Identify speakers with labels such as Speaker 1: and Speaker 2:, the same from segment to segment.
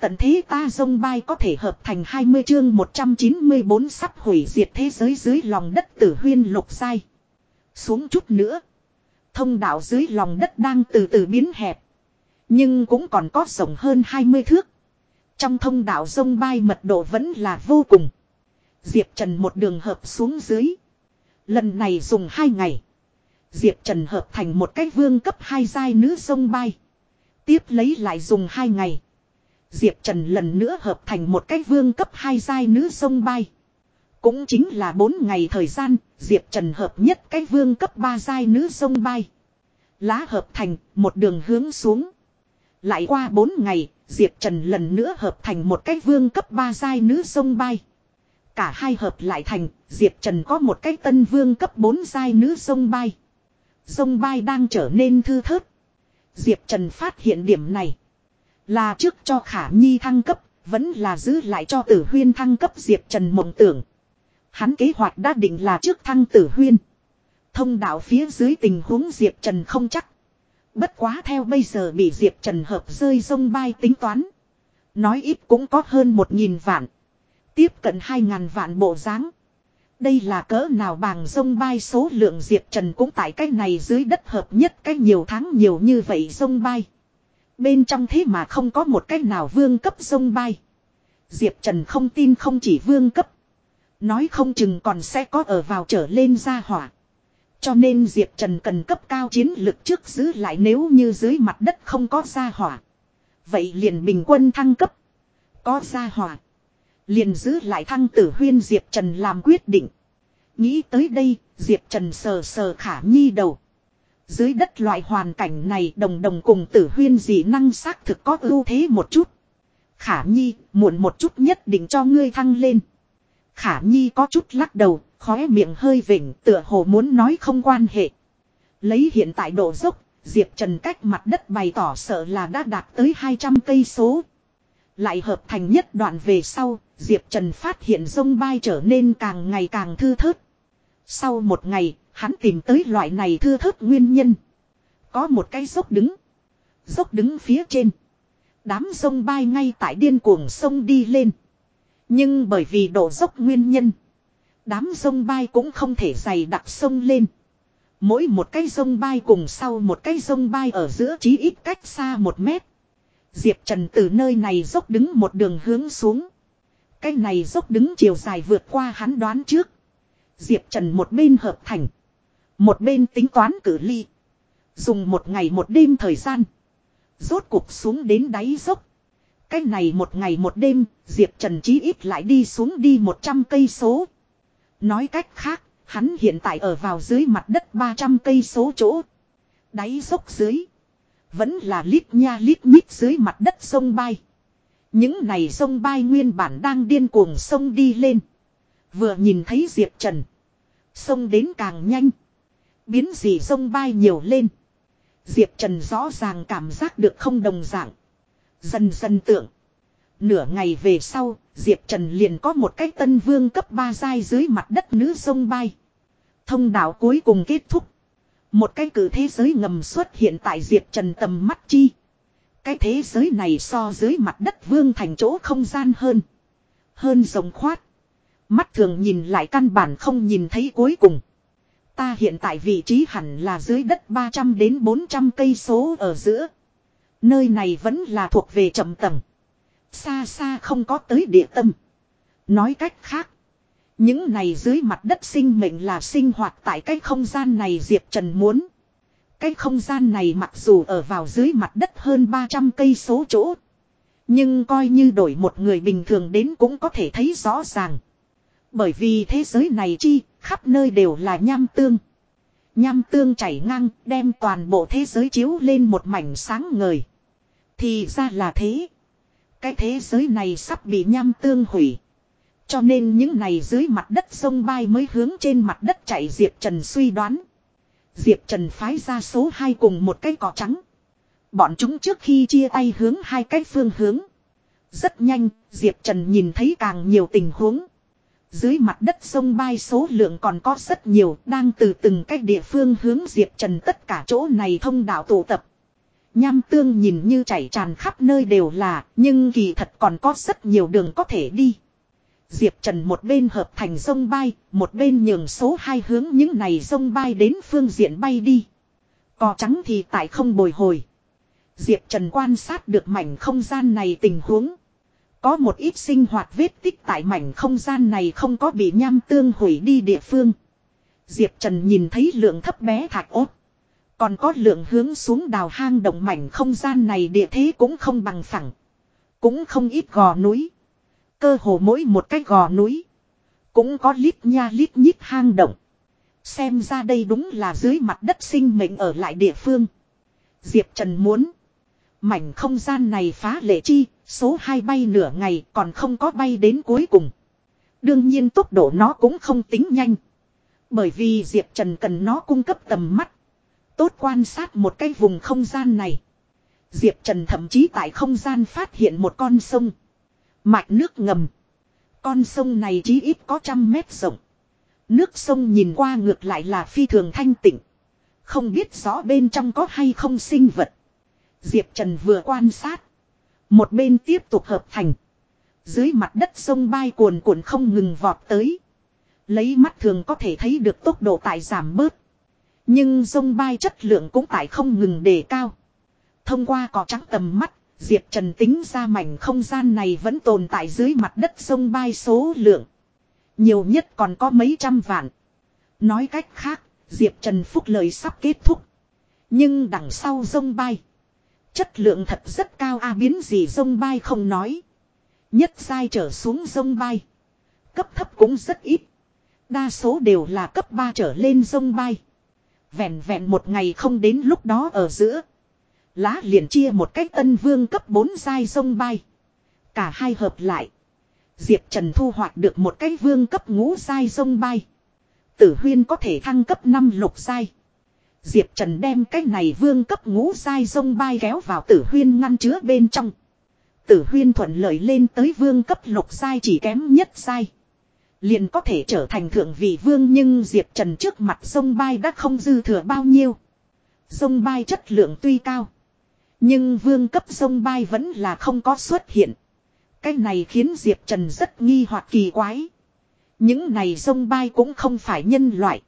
Speaker 1: Tận thế ta dông bay có thể hợp thành 20 chương 194 sắp hủy diệt thế giới dưới lòng đất tử huyên lục sai. Xuống chút nữa. Thông đạo dưới lòng đất đang từ từ biến hẹp. Nhưng cũng còn có rộng hơn 20 thước. Trong thông đạo sông bay mật độ vẫn là vô cùng. Diệp Trần một đường hợp xuống dưới. Lần này dùng 2 ngày. Diệp Trần hợp thành một cái vương cấp 2 giai nữ sông bay. Tiếp lấy lại dùng 2 ngày. Diệp Trần lần nữa hợp thành một cái vương cấp 2 giai nữ sông bay. Cũng chính là 4 ngày thời gian, Diệp Trần hợp nhất cái vương cấp 3 giai nữ sông bay. Lá hợp thành, một đường hướng xuống. Lại qua 4 ngày, Diệp Trần lần nữa hợp thành một cái vương cấp 3 giai nữ sông bay. Cả hai hợp lại thành, Diệp Trần có một cái tân vương cấp 4 giai nữ sông bay. Sông bay đang trở nên thư thớt. Diệp Trần phát hiện điểm này. Là trước cho Khả Nhi thăng cấp, vẫn là giữ lại cho Tử Huyên thăng cấp Diệp Trần mộng tưởng. Hắn kế hoạch đã định là trước thăng Tử Huyên. Thông đạo phía dưới tình huống Diệp Trần không chắc. Bất quá theo bây giờ bị Diệp Trần hợp rơi sông bay tính toán. Nói ít cũng có hơn một nghìn vạn. Tiếp cận hai ngàn vạn bộ dáng Đây là cỡ nào bằng sông bay số lượng Diệp Trần cũng tại cái này dưới đất hợp nhất cái nhiều tháng nhiều như vậy sông bay. Bên trong thế mà không có một cách nào vương cấp sông bay. Diệp Trần không tin không chỉ vương cấp. Nói không chừng còn sẽ có ở vào trở lên ra hỏa. Cho nên Diệp Trần cần cấp cao chiến lực trước giữ lại nếu như dưới mặt đất không có ra hỏa. Vậy liền bình quân thăng cấp. Có ra hỏa. Liền giữ lại thăng tử huyên Diệp Trần làm quyết định. Nghĩ tới đây, Diệp Trần sờ sờ khả nhi đầu. Dưới đất loại hoàn cảnh này đồng đồng cùng tử huyên dị năng xác thực có ưu thế một chút. Khả nhi, muộn một chút nhất định cho ngươi thăng lên. Khả nhi có chút lắc đầu, khóe miệng hơi vỉnh tựa hồ muốn nói không quan hệ. Lấy hiện tại độ dốc, Diệp Trần cách mặt đất bày tỏ sợ là đã đạt tới 200 cây số. Lại hợp thành nhất đoạn về sau, Diệp Trần phát hiện sông bay trở nên càng ngày càng thư thớt. Sau một ngày, Hắn tìm tới loại này thưa thớt nguyên nhân. Có một cái dốc đứng. Dốc đứng phía trên. Đám sông bay ngay tại điên cuồng sông đi lên. Nhưng bởi vì độ dốc nguyên nhân. Đám sông bay cũng không thể dày đặc sông lên. Mỗi một cái sông bay cùng sau một cái sông bay ở giữa chí ít cách xa một mét. Diệp Trần từ nơi này dốc đứng một đường hướng xuống. Cái này dốc đứng chiều dài vượt qua hắn đoán trước. Diệp Trần một bên hợp thành. Một bên tính toán cử ly. Dùng một ngày một đêm thời gian. Rốt cục xuống đến đáy dốc. Cái này một ngày một đêm, Diệp Trần chí ít lại đi xuống đi 100 cây số. Nói cách khác, hắn hiện tại ở vào dưới mặt đất 300 cây số chỗ. Đáy dốc dưới. Vẫn là lít nha lít nhít dưới mặt đất sông bay. Những này sông bay nguyên bản đang điên cuồng sông đi lên. Vừa nhìn thấy Diệp Trần. Sông đến càng nhanh biến gì sông bay nhiều lên. Diệp Trần rõ ràng cảm giác được không đồng dạng. Dần dần tưởng. Nửa ngày về sau, Diệp Trần liền có một cái tân vương cấp 3 giai dưới mặt đất nữ sông bay. Thông đạo cuối cùng kết thúc. Một cái cử thế giới ngầm xuất hiện tại Diệp Trần tầm mắt chi. Cái thế giới này so dưới mặt đất vương thành chỗ không gian hơn. Hơn rồng khoát. Mắt thường nhìn lại căn bản không nhìn thấy cuối cùng. Ta hiện tại vị trí hẳn là dưới đất 300 đến 400 cây số ở giữa. Nơi này vẫn là thuộc về trầm tầng. Xa xa không có tới địa tâm. Nói cách khác. Những này dưới mặt đất sinh mệnh là sinh hoạt tại cái không gian này Diệp Trần muốn. Cái không gian này mặc dù ở vào dưới mặt đất hơn 300 cây số chỗ. Nhưng coi như đổi một người bình thường đến cũng có thể thấy rõ ràng. Bởi vì thế giới này chi, khắp nơi đều là nham tương. Nham tương chảy ngang, đem toàn bộ thế giới chiếu lên một mảnh sáng ngời. Thì ra là thế. Cái thế giới này sắp bị nham tương hủy. Cho nên những này dưới mặt đất sông bay mới hướng trên mặt đất chạy Diệp Trần suy đoán. Diệp Trần phái ra số 2 cùng một cái cỏ trắng. Bọn chúng trước khi chia tay hướng hai cái phương hướng. Rất nhanh, Diệp Trần nhìn thấy càng nhiều tình huống. Dưới mặt đất sông bay số lượng còn có rất nhiều đang từ từng cách địa phương hướng Diệp Trần tất cả chỗ này thông đạo tụ tập. Nham tương nhìn như chảy tràn khắp nơi đều là, nhưng kỳ thật còn có rất nhiều đường có thể đi. Diệp Trần một bên hợp thành sông bay, một bên nhường số hai hướng những này sông bay đến phương diện bay đi. Cò trắng thì tại không bồi hồi. Diệp Trần quan sát được mảnh không gian này tình huống. Có một ít sinh hoạt vết tích tại mảnh không gian này không có bị nham tương hủy đi địa phương. Diệp Trần nhìn thấy lượng thấp bé thạch ốt. Còn có lượng hướng xuống đào hang động mảnh không gian này địa thế cũng không bằng phẳng. Cũng không ít gò núi. Cơ hồ mỗi một cái gò núi. Cũng có lít nha lít nhít hang động. Xem ra đây đúng là dưới mặt đất sinh mệnh ở lại địa phương. Diệp Trần muốn. Mảnh không gian này phá lệ chi, số 2 bay nửa ngày còn không có bay đến cuối cùng. Đương nhiên tốc độ nó cũng không tính nhanh. Bởi vì Diệp Trần cần nó cung cấp tầm mắt. Tốt quan sát một cái vùng không gian này. Diệp Trần thậm chí tại không gian phát hiện một con sông. Mạch nước ngầm. Con sông này chỉ ít có trăm mét rộng. Nước sông nhìn qua ngược lại là phi thường thanh tịnh. Không biết rõ bên trong có hay không sinh vật. Diệp Trần vừa quan sát. Một bên tiếp tục hợp thành. Dưới mặt đất sông bay cuồn cuộn không ngừng vọt tới. Lấy mắt thường có thể thấy được tốc độ tại giảm bớt. Nhưng sông bay chất lượng cũng tại không ngừng đề cao. Thông qua cỏ trắng tầm mắt, Diệp Trần tính ra mảnh không gian này vẫn tồn tại dưới mặt đất sông bay số lượng. Nhiều nhất còn có mấy trăm vạn. Nói cách khác, Diệp Trần phúc lời sắp kết thúc. Nhưng đằng sau sông bay. Chất lượng thật rất cao a biến gì sông bay không nói. Nhất sai trở xuống sông bay. Cấp thấp cũng rất ít. Đa số đều là cấp 3 trở lên sông bay. Vẹn vẹn một ngày không đến lúc đó ở giữa. Lá liền chia một cách tân vương cấp 4 sai sông bay. Cả hai hợp lại. Diệp Trần thu hoạch được một cái vương cấp ngũ sai sông bay. Tử huyên có thể thăng cấp 5 lục sai Diệp Trần đem cái này vương cấp ngũ sai sông bay kéo vào tử huyên ngăn chứa bên trong. Tử huyên thuận lợi lên tới vương cấp lục sai chỉ kém nhất sai, Liền có thể trở thành thượng vị vương nhưng Diệp Trần trước mặt sông bay đã không dư thừa bao nhiêu. Sông bay chất lượng tuy cao. Nhưng vương cấp sông bay vẫn là không có xuất hiện. Cái này khiến Diệp Trần rất nghi hoặc kỳ quái. Những này sông bay cũng không phải nhân loại.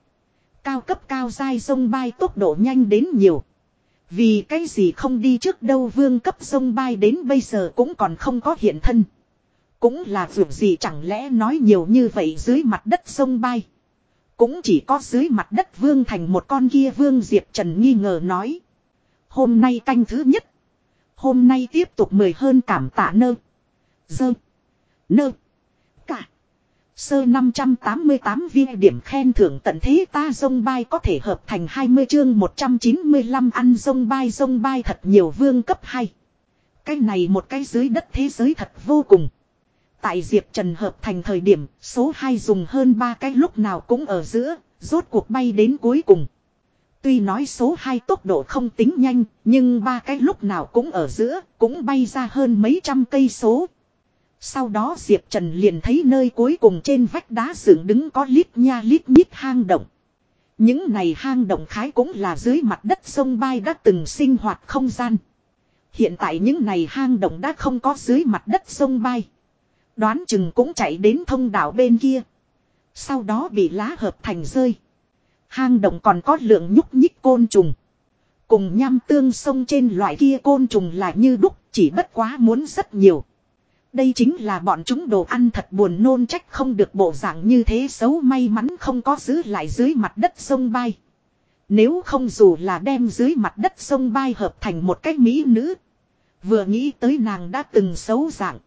Speaker 1: Cao cấp cao dai sông bay tốc độ nhanh đến nhiều. Vì cái gì không đi trước đâu vương cấp sông bay đến bây giờ cũng còn không có hiện thân. Cũng là dù gì chẳng lẽ nói nhiều như vậy dưới mặt đất sông bay. Cũng chỉ có dưới mặt đất vương thành một con kia vương Diệp Trần nghi ngờ nói. Hôm nay canh thứ nhất. Hôm nay tiếp tục mười hơn cảm tạ nơ. Dơ. Nơ. Sơ 588 viên điểm khen thưởng tận thế ta dông bay có thể hợp thành 20 chương 195 ăn dông bay dông bay thật nhiều vương cấp hay. Cái này một cái dưới đất thế giới thật vô cùng. Tại Diệp Trần hợp thành thời điểm, số 2 dùng hơn 3 cái lúc nào cũng ở giữa, rốt cuộc bay đến cuối cùng. Tuy nói số 2 tốc độ không tính nhanh, nhưng ba cái lúc nào cũng ở giữa, cũng bay ra hơn mấy trăm cây số. Sau đó Diệp Trần liền thấy nơi cuối cùng trên vách đá dựng đứng có lít nha lít nhít hang động. Những này hang động khái cũng là dưới mặt đất sông bay đã từng sinh hoạt không gian. Hiện tại những này hang động đã không có dưới mặt đất sông bay. Đoán chừng cũng chạy đến thông đảo bên kia. Sau đó bị lá hợp thành rơi. Hang động còn có lượng nhúc nhích côn trùng. Cùng nham tương sông trên loại kia côn trùng là như đúc, chỉ bất quá muốn rất nhiều. Đây chính là bọn chúng đồ ăn thật buồn nôn trách không được bộ dạng như thế xấu may mắn không có giữ lại dưới mặt đất sông bay. Nếu không dù là đem dưới mặt đất sông bay hợp thành một cái mỹ nữ. Vừa nghĩ tới nàng đã từng xấu dạng.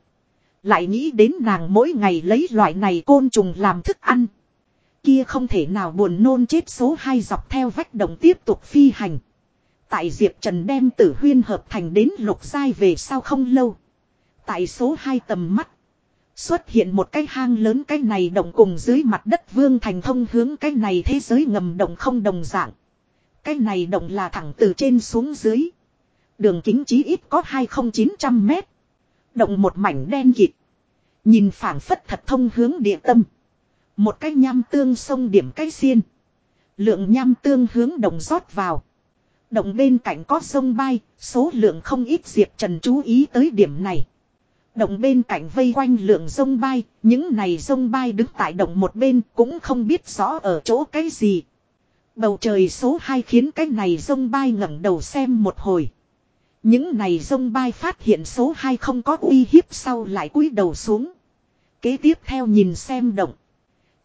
Speaker 1: Lại nghĩ đến nàng mỗi ngày lấy loại này côn trùng làm thức ăn. Kia không thể nào buồn nôn chết số 2 dọc theo vách động tiếp tục phi hành. Tại Diệp Trần đem tử huyên hợp thành đến lục giai về sau không lâu. Tại số 2 tầm mắt. Xuất hiện một cái hang lớn cái này động cùng dưới mặt đất vương thành thông hướng cái này thế giới ngầm động không đồng dạng. Cái này động là thẳng từ trên xuống dưới. Đường kính chí ít có 20900 mét. Động một mảnh đen kịt. Nhìn phảng phất thật thông hướng địa tâm. Một cái nham tương sông điểm cái xiên. Lượng nham tương hướng đồng rót vào. Động bên cạnh có sông bay, số lượng không ít Diệp Trần chú ý tới điểm này. Động bên cạnh vây quanh lượng sông bay, những này sông bay đứng tại động một bên cũng không biết rõ ở chỗ cái gì. Bầu trời số 2 khiến cái này sông bay ngẩng đầu xem một hồi. Những này sông bay phát hiện số 2 không có uy hiếp sau lại cúi đầu xuống. Kế tiếp theo nhìn xem động.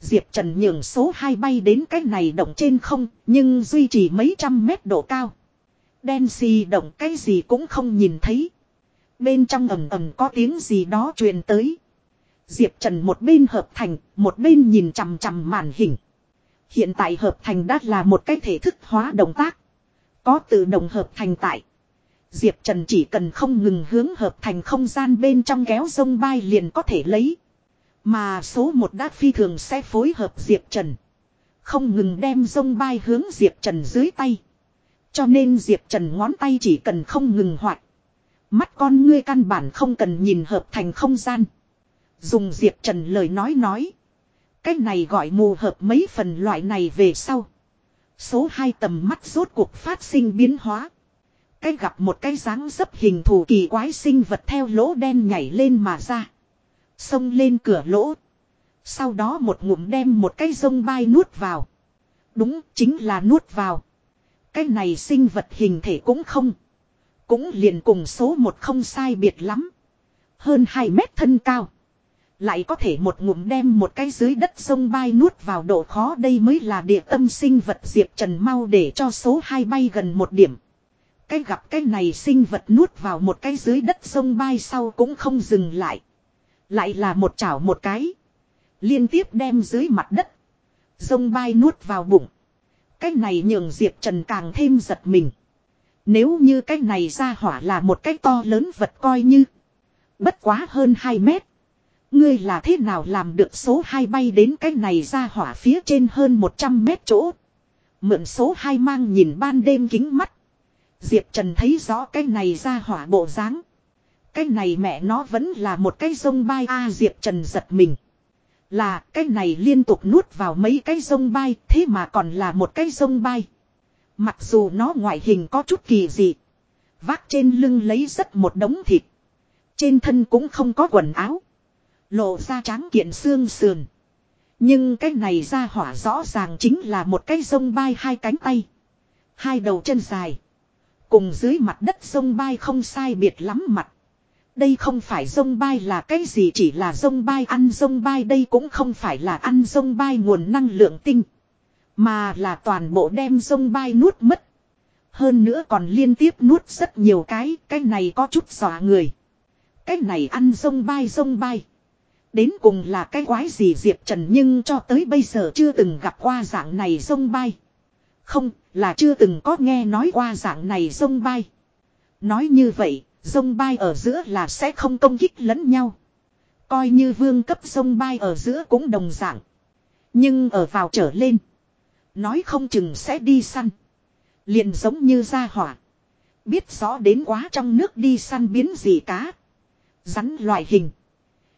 Speaker 1: Diệp Trần nhường số 2 bay đến cái này động trên không, nhưng duy trì mấy trăm mét độ cao. Đen xì động cái gì cũng không nhìn thấy. Bên trong ầm ầm có tiếng gì đó truyền tới. Diệp Trần một bên hợp thành, một bên nhìn chằm chằm màn hình. Hiện tại hợp thành đã là một cái thể thức hóa động tác. Có tự động hợp thành tại. Diệp Trần chỉ cần không ngừng hướng hợp thành không gian bên trong kéo sông bay liền có thể lấy. Mà số một đát phi thường sẽ phối hợp Diệp Trần. Không ngừng đem sông bay hướng Diệp Trần dưới tay. Cho nên Diệp Trần ngón tay chỉ cần không ngừng hoạt. Mắt con ngươi căn bản không cần nhìn hợp thành không gian. Dùng Diệp Trần lời nói nói. Cái này gọi mù hợp mấy phần loại này về sau. Số 2 tầm mắt rốt cuộc phát sinh biến hóa. Cái gặp một cái dáng dấp hình thù kỳ quái sinh vật theo lỗ đen nhảy lên mà ra. Xông lên cửa lỗ. Sau đó một ngụm đem một cái rông bay nuốt vào. Đúng, chính là nuốt vào. Cái này sinh vật hình thể cũng không. Cũng liền cùng số một không sai biệt lắm. Hơn 2 mét thân cao. Lại có thể một ngụm đem một cái dưới đất sông bay nuốt vào độ khó đây mới là địa tâm sinh vật Diệp Trần mau để cho số 2 bay gần một điểm. Cái gặp cái này sinh vật nuốt vào một cái dưới đất sông bay sau cũng không dừng lại. Lại là một chảo một cái. Liên tiếp đem dưới mặt đất. Sông bay nuốt vào bụng. Cái này nhường Diệp Trần càng thêm giật mình. Nếu như cái này ra hỏa là một cái to lớn vật coi như. Bất quá hơn 2 mét. Ngươi là thế nào làm được số 2 bay đến cái này ra hỏa phía trên hơn 100 mét chỗ. Mượn số 2 mang nhìn ban đêm kính mắt. Diệp Trần thấy rõ cái này ra hỏa bộ dáng. Cái này mẹ nó vẫn là một cái sông bay a Diệp Trần giật mình. Là, cái này liên tục nuốt vào mấy cái sông bay, thế mà còn là một cái sông bay. Mặc dù nó ngoại hình có chút kỳ dị. Vác trên lưng lấy rất một đống thịt. Trên thân cũng không có quần áo. Lộ ra tráng kiện xương sườn. Nhưng cái này ra hỏa rõ ràng chính là một cái sông bay hai cánh tay. Hai đầu chân dài. Cùng dưới mặt đất sông bay không sai biệt lắm mặt. Đây không phải sông bay là cái gì chỉ là sông bay, ăn sông bay đây cũng không phải là ăn sông bay nguồn năng lượng tinh. Mà là toàn bộ đem sông bay nuốt mất. Hơn nữa còn liên tiếp nuốt rất nhiều cái, cái này có chút dọa người. Cái này ăn sông bay sông bay. Đến cùng là cái quái gì Diệp Trần nhưng cho tới bây giờ chưa từng gặp qua dạng này sông bay. Không, là chưa từng có nghe nói qua dạng này sông bay. Nói như vậy, sông bay ở giữa là sẽ không công kích lẫn nhau. Coi như vương cấp sông bay ở giữa cũng đồng dạng. Nhưng ở vào trở lên. Nói không chừng sẽ đi săn. Liền giống như ra hỏa. Biết rõ đến quá trong nước đi săn biến gì cá. Rắn loại hình.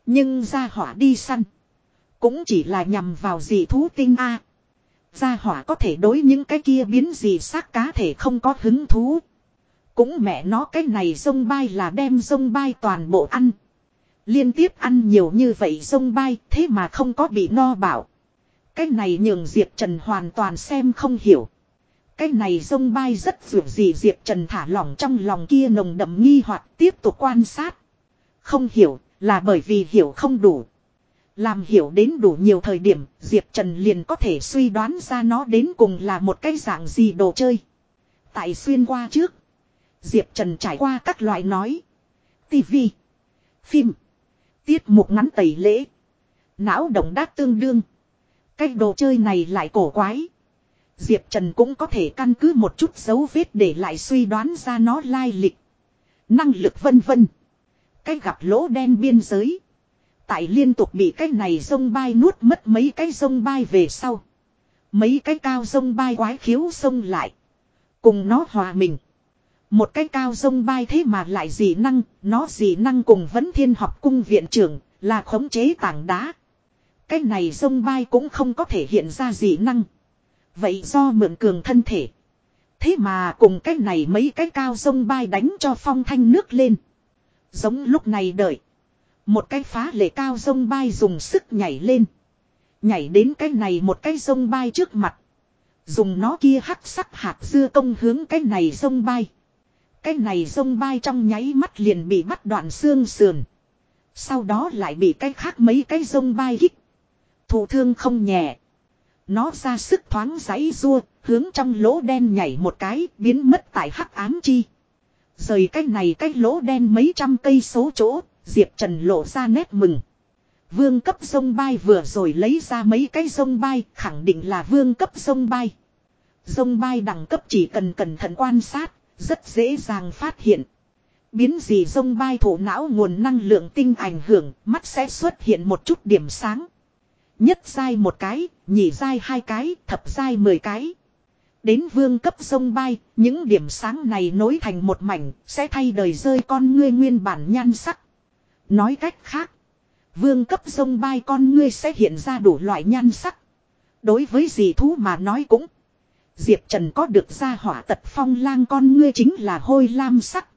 Speaker 1: Nhưng ra hỏa đi săn. Cũng chỉ là nhằm vào dị thú tinh A. Gia hỏa có thể đối những cái kia biến gì xác cá thể không có hứng thú. Cũng mẹ nó cái này sông bay là đem sông bay toàn bộ ăn. Liên tiếp ăn nhiều như vậy sông bay thế mà không có bị no bảo. Cái này nhường Diệp Trần hoàn toàn xem không hiểu. Cái này sông bay rất vượt gì Diệp Trần thả lỏng trong lòng kia nồng đậm nghi hoặc tiếp tục quan sát. Không hiểu là bởi vì hiểu không đủ. Làm hiểu đến đủ nhiều thời điểm, Diệp Trần liền có thể suy đoán ra nó đến cùng là một cái dạng gì đồ chơi. Tại xuyên qua trước, Diệp Trần trải qua các loại nói. tivi, phim, tiết mục ngắn tẩy lễ, não động đát tương đương. Cái đồ chơi này lại cổ quái. Diệp Trần cũng có thể căn cứ một chút dấu vết để lại suy đoán ra nó lai lịch. Năng lực vân vân. Cái gặp lỗ đen biên giới. Tại liên tục bị cái này sông bay nuốt mất mấy cái sông bay về sau. Mấy cái cao sông bay quái khiếu sông lại. Cùng nó hòa mình. Một cái cao sông bay thế mà lại dị năng, nó dị năng cùng vấn thiên học cung viện trưởng, là khống chế tảng đá. Cái này sông bay cũng không có thể hiện ra gì năng. Vậy do mượn cường thân thể. Thế mà cùng cái này mấy cái cao sông bay đánh cho phong thanh nước lên. Giống lúc này đợi. Một cái phá lệ cao sông bay dùng sức nhảy lên. Nhảy đến cái này một cái sông bay trước mặt. Dùng nó kia hắc sắc hạt dưa công hướng cái này sông bay. Cái này sông bay trong nháy mắt liền bị bắt đoạn xương sườn. Sau đó lại bị cái khác mấy cái sông bay hít thụ thương không nhẹ. Nó ra sức thoáng giấy rua, hướng trong lỗ đen nhảy một cái, biến mất tại hắc ám chi. Rời cái này cái lỗ đen mấy trăm cây số chỗ, Diệp Trần lộ ra nét mừng. Vương cấp sông bay vừa rồi lấy ra mấy cái sông bay, khẳng định là vương cấp sông bay. Sông bay đẳng cấp chỉ cần cẩn thận quan sát, rất dễ dàng phát hiện. Biến gì sông bay thổ não nguồn năng lượng tinh ảnh hưởng, mắt sẽ xuất hiện một chút điểm sáng. Nhất giai một cái, nhị giai hai cái, thập giai mười cái. Đến vương cấp sông bay, những điểm sáng này nối thành một mảnh, sẽ thay đời rơi con ngươi nguyên bản nhan sắc. Nói cách khác, vương cấp sông bay con ngươi sẽ hiện ra đủ loại nhan sắc. Đối với dị thú mà nói cũng, Diệp Trần có được ra hỏa tật phong lang con ngươi chính là hôi lam sắc.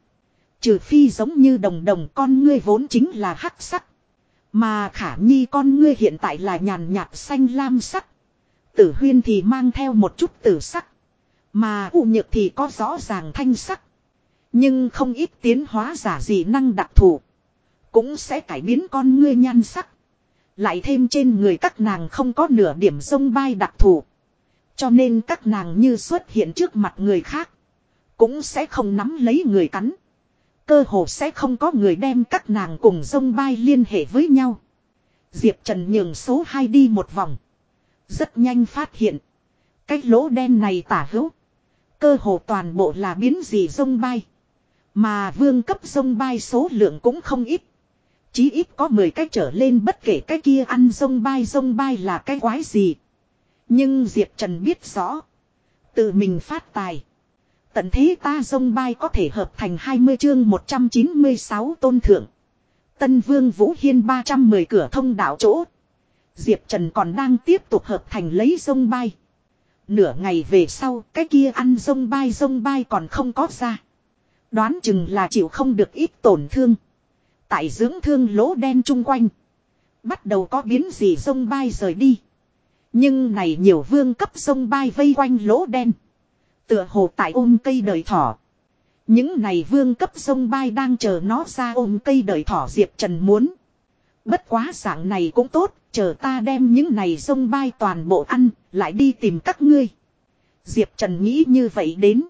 Speaker 1: Trừ phi giống như đồng đồng con ngươi vốn chính là hắc sắc. Mà khả nhi con ngươi hiện tại là nhàn nhạt xanh lam sắc. Tử huyên thì mang theo một chút tử sắc. Mà u nhược thì có rõ ràng thanh sắc. Nhưng không ít tiến hóa giả dị năng đặc thù. Cũng sẽ cải biến con ngươi nhan sắc. Lại thêm trên người các nàng không có nửa điểm sông bay đặc thù. Cho nên các nàng như xuất hiện trước mặt người khác. Cũng sẽ không nắm lấy người cắn. Cơ hồ sẽ không có người đem các nàng cùng sông bay liên hệ với nhau. Diệp Trần nhường số 2 đi một vòng. Rất nhanh phát hiện. Cái lỗ đen này tả hữu. Cơ hồ toàn bộ là biến gì sông bay. Mà vương cấp sông bay số lượng cũng không ít. Chí ít có 10 cái trở lên bất kể cái kia ăn sông bay sông bay là cái quái gì. Nhưng Diệp Trần biết rõ. Tự mình phát tài. Tận thế ta sông bay có thể hợp thành 20 chương 196 tôn thượng. Tân Vương Vũ Hiên 310 cửa thông đạo chỗ. Diệp Trần còn đang tiếp tục hợp thành lấy sông bay. Nửa ngày về sau, cái kia ăn sông bay sông bay còn không có ra. Đoán chừng là chịu không được ít tổn thương. Tại dưỡng thương lỗ đen chung quanh. Bắt đầu có biến gì sông bay rời đi. Nhưng này nhiều vương cấp sông bay vây quanh lỗ đen. Tựa hồ tại ôm cây đời thỏ. Những này vương cấp sông bay đang chờ nó ra ôm cây đời thỏ Diệp Trần muốn. Bất quá dạng này cũng tốt, chờ ta đem những này sông bay toàn bộ ăn, lại đi tìm các ngươi. Diệp Trần nghĩ như vậy đến.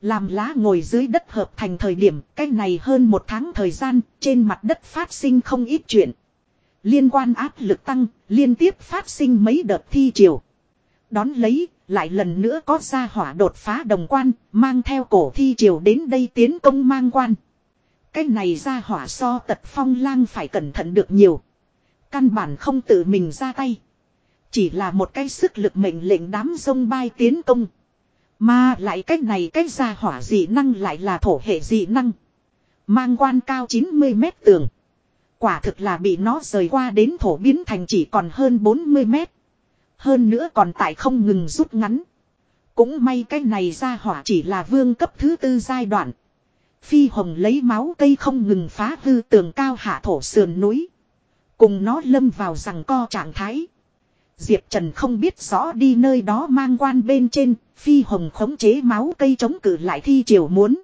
Speaker 1: Làm lá ngồi dưới đất hợp thành thời điểm, cách này hơn một tháng thời gian, trên mặt đất phát sinh không ít chuyện. Liên quan áp lực tăng, liên tiếp phát sinh mấy đợt thi triều. Đón lấy, lại lần nữa có gia hỏa đột phá đồng quan, mang theo cổ thi triều đến đây tiến công mang quan. Cái này gia hỏa so tật phong lang phải cẩn thận được nhiều. Căn bản không tự mình ra tay. Chỉ là một cái sức lực mệnh lệnh đám sông bay tiến công. Mà lại cách này cách gia hỏa dị năng lại là thổ hệ dị năng. Mang quan cao 90 mét tường. Quả thực là bị nó rời qua đến thổ biến thành chỉ còn hơn 40 mét. Hơn nữa còn tại không ngừng rút ngắn. Cũng may cái này ra hỏa chỉ là vương cấp thứ tư giai đoạn. Phi hồng lấy máu cây không ngừng phá hư tường cao hạ thổ sườn núi. Cùng nó lâm vào rằng co trạng thái. Diệp Trần không biết rõ đi nơi đó mang quan bên trên, phi hồng khống chế máu cây chống cự lại thi triều muốn.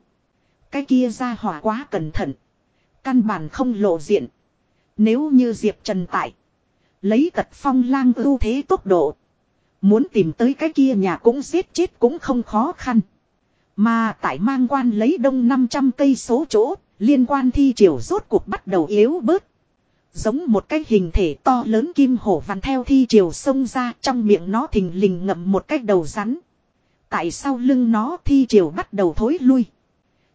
Speaker 1: Cái kia ra hỏa quá cẩn thận. Căn bản không lộ diện. Nếu như Diệp Trần tại. Lấy tật phong lang ưu thế tốc độ. Muốn tìm tới cái kia nhà cũng giết chết cũng không khó khăn. Mà tại mang quan lấy đông 500 cây số chỗ, liên quan thi triều rốt cuộc bắt đầu yếu bớt. Giống một cái hình thể to lớn kim hổ vằn theo thi triều xông ra trong miệng nó thình lình ngậm một cái đầu rắn. Tại sau lưng nó thi triều bắt đầu thối lui.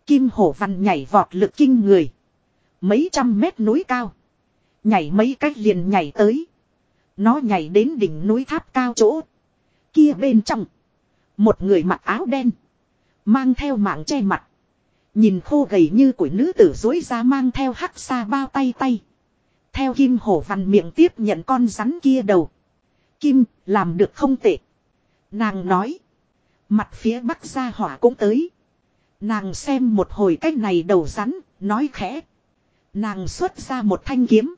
Speaker 1: Kim hổ vằn nhảy vọt lực kinh người. Mấy trăm mét núi cao. Nhảy mấy cách liền nhảy tới. Nó nhảy đến đỉnh núi tháp cao chỗ. Kia bên trong. Một người mặc áo đen. Mang theo mạng che mặt. Nhìn khô gầy như của nữ tử dối ra mang theo hắc xa bao tay tay. Theo kim hổ vằn miệng tiếp nhận con rắn kia đầu. Kim, làm được không tệ. Nàng nói. Mặt phía bắc ra hỏa cũng tới. Nàng xem một hồi cách này đầu rắn, nói khẽ. Nàng xuất ra một thanh kiếm.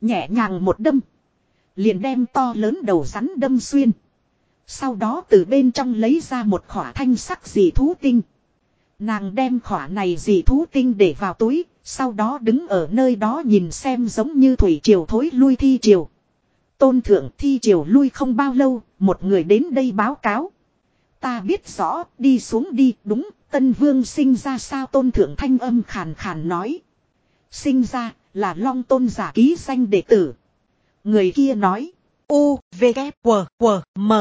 Speaker 1: Nhẹ nhàng một đâm. Liền đem to lớn đầu rắn đâm xuyên. Sau đó từ bên trong lấy ra một khỏa thanh sắc dị thú tinh. Nàng đem khỏa này dị thú tinh để vào túi, sau đó đứng ở nơi đó nhìn xem giống như thủy triều thối lui thi triều. Tôn thượng thi triều lui không bao lâu, một người đến đây báo cáo. Ta biết rõ, đi xuống đi, đúng, tân vương sinh ra sao tôn thượng thanh âm khàn khàn nói. Sinh ra, là long tôn giả ký danh đệ tử. Người kia nói, u, v, k, w, w, m.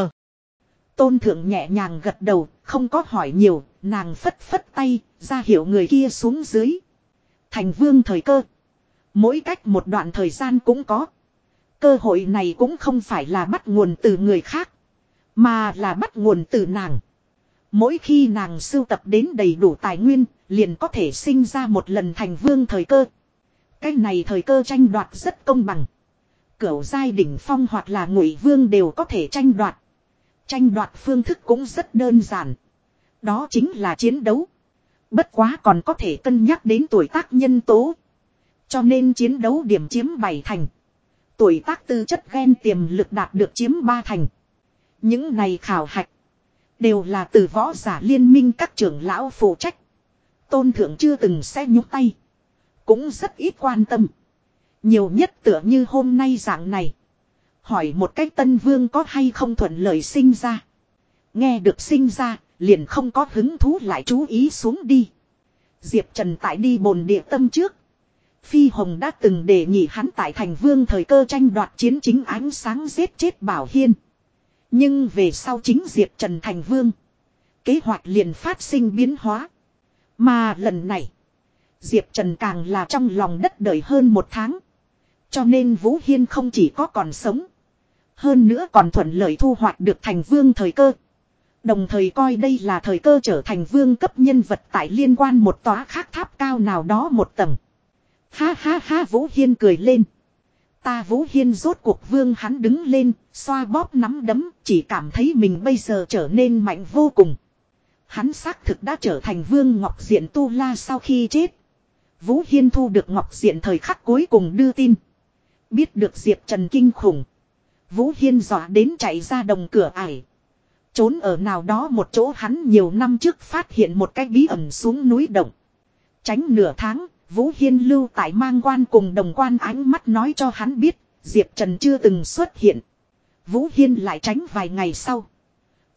Speaker 1: Tôn thượng nhẹ nhàng gật đầu, không có hỏi nhiều, nàng phất phất tay, ra hiệu người kia xuống dưới. Thành vương thời cơ. Mỗi cách một đoạn thời gian cũng có. Cơ hội này cũng không phải là bắt nguồn từ người khác. Mà là bắt nguồn từ nàng. Mỗi khi nàng sưu tập đến đầy đủ tài nguyên, liền có thể sinh ra một lần thành vương thời cơ. Cái này thời cơ tranh đoạt rất công bằng. Cửu giai đỉnh phong hoặc là ngụy vương đều có thể tranh đoạt. Tranh đoạt phương thức cũng rất đơn giản. Đó chính là chiến đấu. Bất quá còn có thể cân nhắc đến tuổi tác nhân tố. Cho nên chiến đấu điểm chiếm 7 thành. Tuổi tác tư chất ghen tiềm lực đạt được chiếm 3 thành. Những này khảo hạch. Đều là từ võ giả liên minh các trưởng lão phụ trách. Tôn thượng chưa từng xe nhúc tay. Cũng rất ít quan tâm. Nhiều nhất tựa như hôm nay dạng này. Hỏi một cách tân vương có hay không thuận lời sinh ra. Nghe được sinh ra, liền không có hứng thú lại chú ý xuống đi. Diệp Trần tại đi bồn địa tâm trước. Phi Hồng đã từng đề nghị hắn tại thành vương thời cơ tranh đoạt chiến chính ánh sáng giết chết Bảo Hiên. Nhưng về sau chính Diệp Trần thành vương. Kế hoạch liền phát sinh biến hóa. Mà lần này. Diệp Trần càng là trong lòng đất đời hơn một tháng. Cho nên Vũ Hiên không chỉ có còn sống. Hơn nữa còn thuận lợi thu hoạch được thành vương thời cơ. Đồng thời coi đây là thời cơ trở thành vương cấp nhân vật tại liên quan một tòa khác tháp cao nào đó một tầng. Ha ha ha Vũ Hiên cười lên. Ta Vũ Hiên rốt cuộc vương hắn đứng lên, xoa bóp nắm đấm, chỉ cảm thấy mình bây giờ trở nên mạnh vô cùng. Hắn xác thực đã trở thành vương Ngọc Diện Tu La sau khi chết. Vũ Hiên thu được Ngọc Diện thời khắc cuối cùng đưa tin. Biết được Diệp Trần kinh khủng. Vũ Hiên dọa đến chạy ra đồng cửa ải. Trốn ở nào đó một chỗ hắn nhiều năm trước phát hiện một cái bí ẩn xuống núi động. Tránh nửa tháng, Vũ Hiên lưu tại mang quan cùng đồng quan ánh mắt nói cho hắn biết, Diệp Trần chưa từng xuất hiện. Vũ Hiên lại tránh vài ngày sau.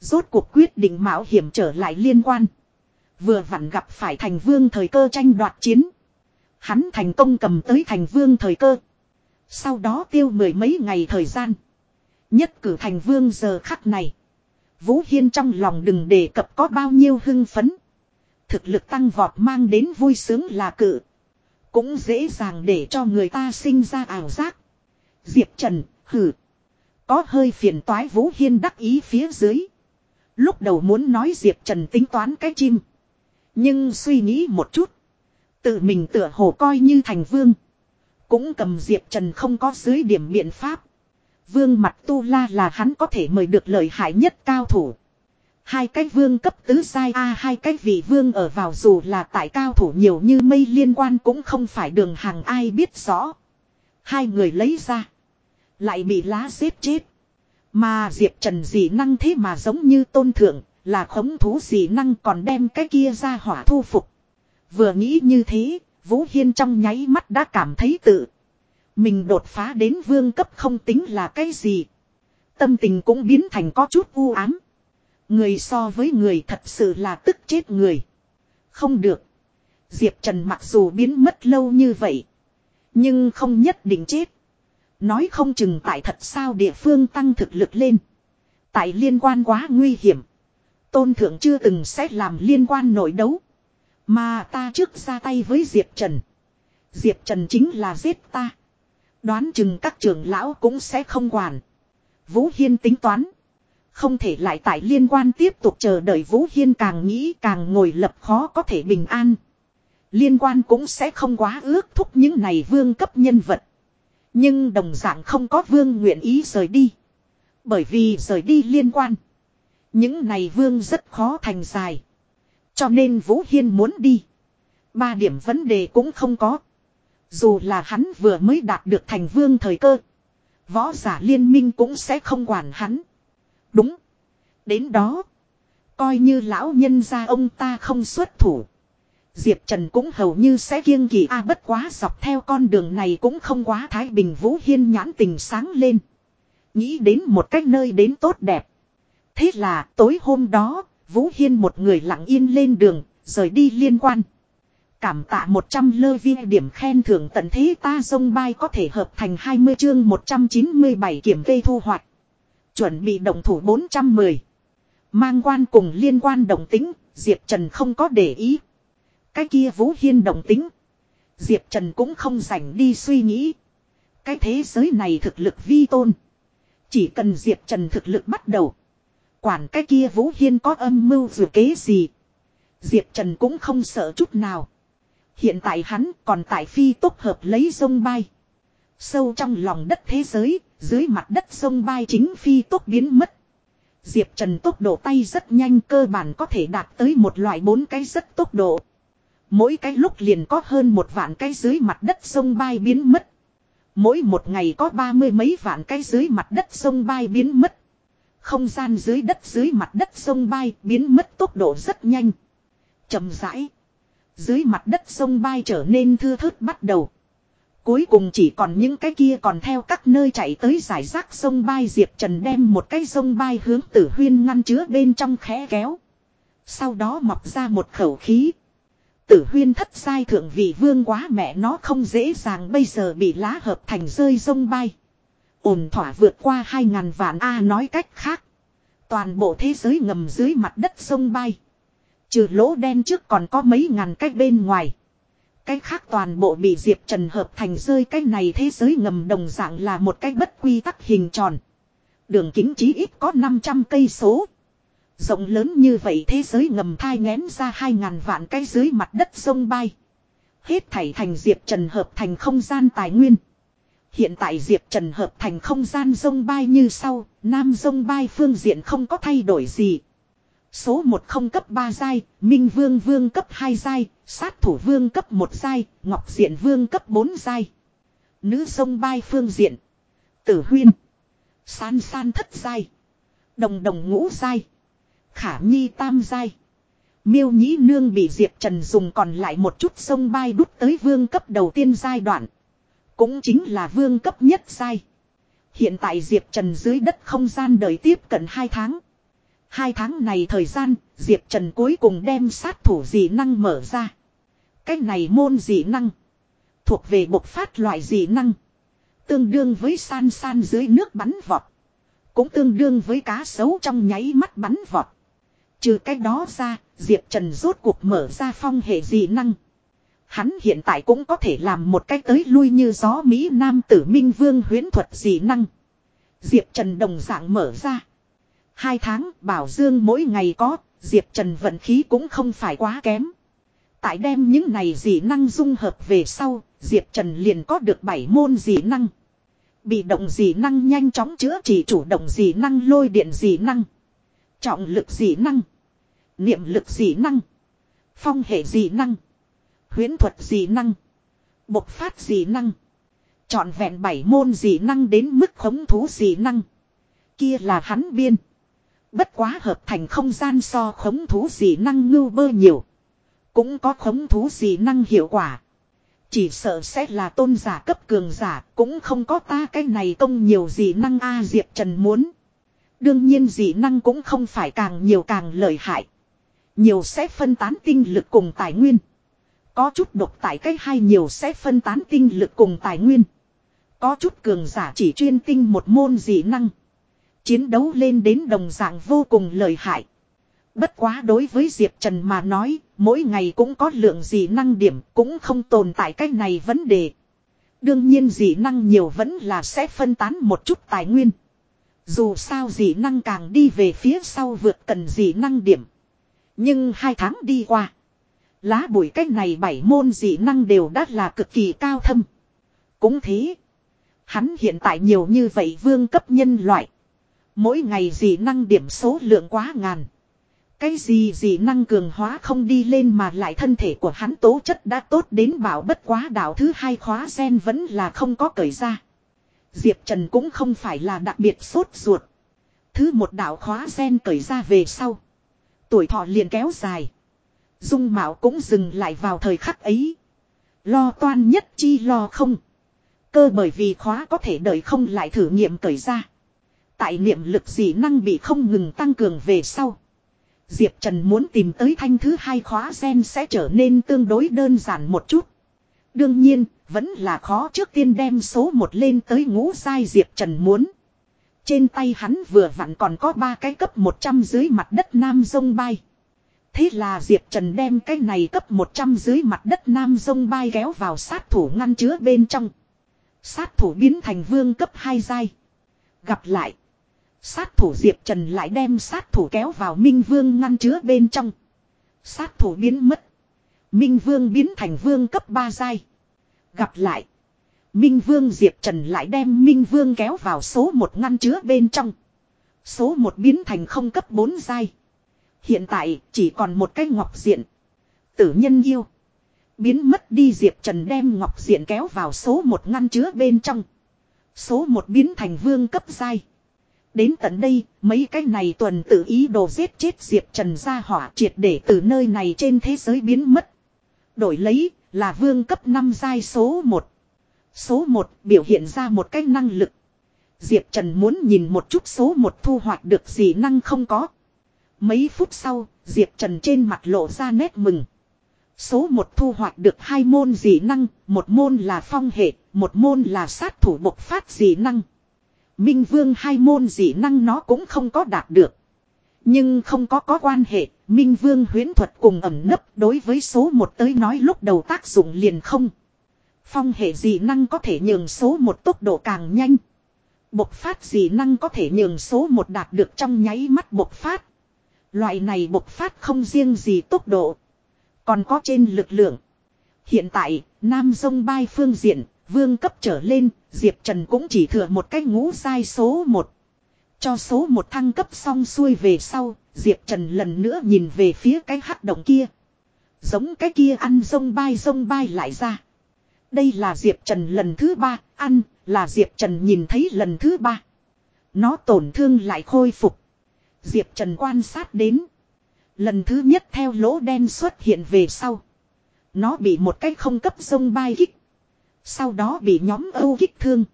Speaker 1: Rốt cuộc quyết định mạo hiểm trở lại liên quan. Vừa vặn gặp phải thành vương thời cơ tranh đoạt chiến. Hắn thành công cầm tới thành vương thời cơ. Sau đó tiêu mười mấy ngày thời gian. Nhất cử thành vương giờ khắc này. Vũ Hiên trong lòng đừng đề cập có bao nhiêu hưng phấn. Thực lực tăng vọt mang đến vui sướng là cự. Cũng dễ dàng để cho người ta sinh ra ảo giác. Diệp Trần, hử. Có hơi phiền toái Vũ Hiên đắc ý phía dưới. Lúc đầu muốn nói Diệp Trần tính toán cái chim. Nhưng suy nghĩ một chút. Tự mình tựa hồ coi như thành vương. Cũng cầm Diệp Trần không có dưới điểm biện pháp. Vương mặt tu la là hắn có thể mời được lợi hại nhất cao thủ. Hai cái vương cấp tứ sai A hai cái vị vương ở vào dù là tại cao thủ nhiều như mây liên quan cũng không phải đường hàng ai biết rõ. Hai người lấy ra. Lại bị lá xếp chết. Mà Diệp Trần dị năng thế mà giống như tôn thượng là khống thú dị năng còn đem cái kia ra hỏa thu phục. Vừa nghĩ như thế, Vũ Hiên trong nháy mắt đã cảm thấy tự. Mình đột phá đến vương cấp không tính là cái gì. Tâm tình cũng biến thành có chút u ám. Người so với người thật sự là tức chết người. Không được. Diệp Trần mặc dù biến mất lâu như vậy. Nhưng không nhất định chết. Nói không chừng tại thật sao địa phương tăng thực lực lên. Tại liên quan quá nguy hiểm. Tôn thượng chưa từng xét làm liên quan nội đấu. Mà ta trước ra tay với Diệp Trần. Diệp Trần chính là giết ta. Đoán chừng các trưởng lão cũng sẽ không quản. Vũ Hiên tính toán. Không thể lại tại liên quan tiếp tục chờ đợi Vũ Hiên càng nghĩ càng ngồi lập khó có thể bình an. Liên quan cũng sẽ không quá ước thúc những này vương cấp nhân vật. Nhưng đồng dạng không có vương nguyện ý rời đi. Bởi vì rời đi liên quan. Những này vương rất khó thành dài. Cho nên Vũ Hiên muốn đi. Ba điểm vấn đề cũng không có. Dù là hắn vừa mới đạt được thành vương thời cơ. Võ giả liên minh cũng sẽ không quản hắn. Đúng. Đến đó. Coi như lão nhân gia ông ta không xuất thủ. Diệp Trần cũng hầu như sẽ kiêng kỳ a à, bất quá dọc theo con đường này cũng không quá thái bình Vũ Hiên nhãn tình sáng lên. Nghĩ đến một cách nơi đến tốt đẹp. Thế là tối hôm đó, Vũ Hiên một người lặng yên lên đường, rời đi liên quan. Cảm tạ 100 lơ viên điểm khen thưởng tận thế ta sông bay có thể hợp thành 20 chương 197 kiểm cây thu hoạch. Chuẩn bị động thủ 410. Mang quan cùng liên quan đồng tính, Diệp Trần không có để ý. Cái kia Vũ Hiên đồng tính. Diệp Trần cũng không dành đi suy nghĩ. Cái thế giới này thực lực vi tôn. Chỉ cần Diệp Trần thực lực bắt đầu. Quản cái kia Vũ Hiên có âm mưu dù kế gì. Diệp Trần cũng không sợ chút nào. Hiện tại hắn còn tại phi tốt hợp lấy sông bay. Sâu trong lòng đất thế giới, dưới mặt đất sông bay chính phi tốt biến mất. Diệp Trần tốc độ tay rất nhanh cơ bản có thể đạt tới một loại bốn cái rất tốc độ. Mỗi cái lúc liền có hơn một vạn cái dưới mặt đất sông bay biến mất. Mỗi một ngày có ba mươi mấy vạn cái dưới mặt đất sông bay biến mất. Không gian dưới đất dưới mặt đất sông bay biến mất tốc độ rất nhanh. chậm rãi. Dưới mặt đất sông bay trở nên thưa thớt bắt đầu. Cuối cùng chỉ còn những cái kia còn theo các nơi chạy tới giải rác sông bay Diệp Trần đem một cái sông bay hướng tử huyên ngăn chứa bên trong khẽ kéo. Sau đó mọc ra một khẩu khí. Tử huyên thất sai thượng vị vương quá mẹ nó không dễ dàng bây giờ bị lá hợp thành rơi sông bay ổn thỏa vượt qua hai ngàn vạn A nói cách khác. Toàn bộ thế giới ngầm dưới mặt đất sông bay. Trừ lỗ đen trước còn có mấy ngàn cách bên ngoài. Cái khác toàn bộ bị Diệp Trần hợp thành rơi cái này thế giới ngầm đồng dạng là một cái bất quy tắc hình tròn. Đường kính chí ít có 500 cây số. Rộng lớn như vậy thế giới ngầm thai ngén ra 2.000 vạn cái dưới mặt đất sông bay. Hết thảy thành Diệp Trần hợp thành không gian tài nguyên. Hiện tại Diệp Trần hợp thành không gian sông bay như sau, nam sông bay phương diện không có thay đổi gì. Số 1 không cấp 3 giai, Minh Vương Vương cấp 2 giai, Sát Thủ Vương cấp 1 giai, Ngọc Diện Vương cấp 4 giai. Nữ sông bay phương diện. Tử Huyên. San San thất giai. Đồng đồng ngũ giai. Khả Nhi tam giai. Miêu Nhĩ Nương bị Diệp Trần dùng còn lại một chút sông bay đút tới vương cấp đầu tiên giai đoạn. Cũng chính là vương cấp nhất sai Hiện tại Diệp Trần dưới đất không gian đời tiếp cận 2 tháng. Hai tháng này thời gian, Diệp Trần cuối cùng đem sát thủ dị năng mở ra. Cái này môn dị năng. Thuộc về bộc phát loại dị năng. Tương đương với san san dưới nước bắn vọt. Cũng tương đương với cá sấu trong nháy mắt bắn vọt. Trừ cái đó ra, Diệp Trần rốt cuộc mở ra phong hệ dị năng. Hắn hiện tại cũng có thể làm một cách tới lui như gió Mỹ Nam tử Minh Vương huyến thuật dị năng. Diệp Trần đồng dạng mở ra. Hai tháng bảo dương mỗi ngày có, Diệp Trần vận khí cũng không phải quá kém. Tại đem những này dị năng dung hợp về sau, Diệp Trần liền có được 7 môn dị năng. Bị động dị năng nhanh chóng chữa trị chủ động dị năng lôi điện dị năng. Trọng lực dị năng. Niệm lực dị năng. Phong hệ dị năng. Huyến thuật dị năng. Bộc phát dị năng. Chọn vẹn bảy môn dị năng đến mức khống thú dị năng. Kia là hắn biên. Bất quá hợp thành không gian so khống thú dị năng ngưu bơ nhiều. Cũng có khống thú dị năng hiệu quả. Chỉ sợ sẽ là tôn giả cấp cường giả, cũng không có ta cái này công nhiều dị năng A Diệp Trần muốn. Đương nhiên dị năng cũng không phải càng nhiều càng lợi hại. Nhiều sẽ phân tán tinh lực cùng tài nguyên. Có chút độc tại cách hay nhiều sẽ phân tán tinh lực cùng tài nguyên. Có chút cường giả chỉ chuyên tinh một môn dị năng. Chiến đấu lên đến đồng dạng vô cùng lợi hại. Bất quá đối với Diệp Trần mà nói, mỗi ngày cũng có lượng dị năng điểm, cũng không tồn tại cái này vấn đề. Đương nhiên dị năng nhiều vẫn là sẽ phân tán một chút tài nguyên. Dù sao dị năng càng đi về phía sau vượt cần dị năng điểm. Nhưng hai tháng đi qua. Lá bụi cách này bảy môn dị năng đều đã là cực kỳ cao thâm. Cũng thế. Hắn hiện tại nhiều như vậy vương cấp nhân loại. Mỗi ngày dị năng điểm số lượng quá ngàn. Cái gì dị năng cường hóa không đi lên mà lại thân thể của hắn tố chất đã tốt đến bảo bất quá đạo thứ hai khóa sen vẫn là không có cởi ra. Diệp Trần cũng không phải là đặc biệt sốt ruột. Thứ một đạo khóa sen cởi ra về sau. Tuổi thọ liền kéo dài. Dung mạo cũng dừng lại vào thời khắc ấy. Lo toan nhất chi lo không. Cơ bởi vì khóa có thể đợi không lại thử nghiệm cởi ra. Tại niệm lực dị năng bị không ngừng tăng cường về sau. Diệp Trần muốn tìm tới thanh thứ hai khóa gen sẽ trở nên tương đối đơn giản một chút. Đương nhiên, vẫn là khó trước tiên đem số một lên tới ngũ sai Diệp Trần muốn. Trên tay hắn vừa vặn còn có ba cái cấp 100 dưới mặt đất nam Dông bay. Thế là Diệp Trần đem cái này cấp 100 dưới mặt đất nam Dông bay kéo vào sát thủ ngăn chứa bên trong. Sát thủ biến thành vương cấp 2 giai. Gặp lại. Sát thủ Diệp Trần lại đem sát thủ kéo vào Minh Vương ngăn chứa bên trong. Sát thủ biến mất. Minh Vương biến thành vương cấp 3 giai. Gặp lại. Minh Vương Diệp Trần lại đem Minh Vương kéo vào số 1 ngăn chứa bên trong. Số 1 biến thành không cấp 4 giai. Hiện tại chỉ còn một cái ngọc diện. Tử nhân yêu. Biến mất đi Diệp Trần đem ngọc diện kéo vào số 1 ngăn chứa bên trong. Số 1 biến thành vương cấp dai. Đến tận đây, mấy cái này tuần tự ý đồ giết chết Diệp Trần ra hỏa triệt để từ nơi này trên thế giới biến mất. Đổi lấy, là vương cấp 5 giai số 1. Số 1 biểu hiện ra một cái năng lực. Diệp Trần muốn nhìn một chút số 1 thu hoạch được gì năng không có. Mấy phút sau, Diệp Trần trên mặt lộ ra nét mừng. Số 1 thu hoạch được hai môn dị năng, một môn là phong hệ, một môn là sát thủ bộc phát dị năng. Minh Vương hai môn dị năng nó cũng không có đạt được. Nhưng không có có quan hệ, Minh Vương huyễn thuật cùng ẩm nấp đối với số 1 tới nói lúc đầu tác dụng liền không. Phong hệ dị năng có thể nhường số 1 tốc độ càng nhanh. Bộc phát dị năng có thể nhường số 1 đạt được trong nháy mắt bộc phát. Loại này bộc phát không riêng gì tốc độ. Còn có trên lực lượng. Hiện tại, Nam Dông Bai phương diện, vương cấp trở lên, Diệp Trần cũng chỉ thừa một cái ngũ sai số 1. Cho số một thăng cấp xong xuôi về sau, Diệp Trần lần nữa nhìn về phía cái hắc động kia. Giống cái kia ăn sông bay sông bay lại ra. Đây là Diệp Trần lần thứ ba, ăn, là Diệp Trần nhìn thấy lần thứ ba. Nó tổn thương lại khôi phục. Diệp Trần quan sát đến. Lần thứ nhất theo lỗ đen xuất hiện về sau. Nó bị một cái không cấp sông bay kích. Sau đó bị nhóm Âu kích thương.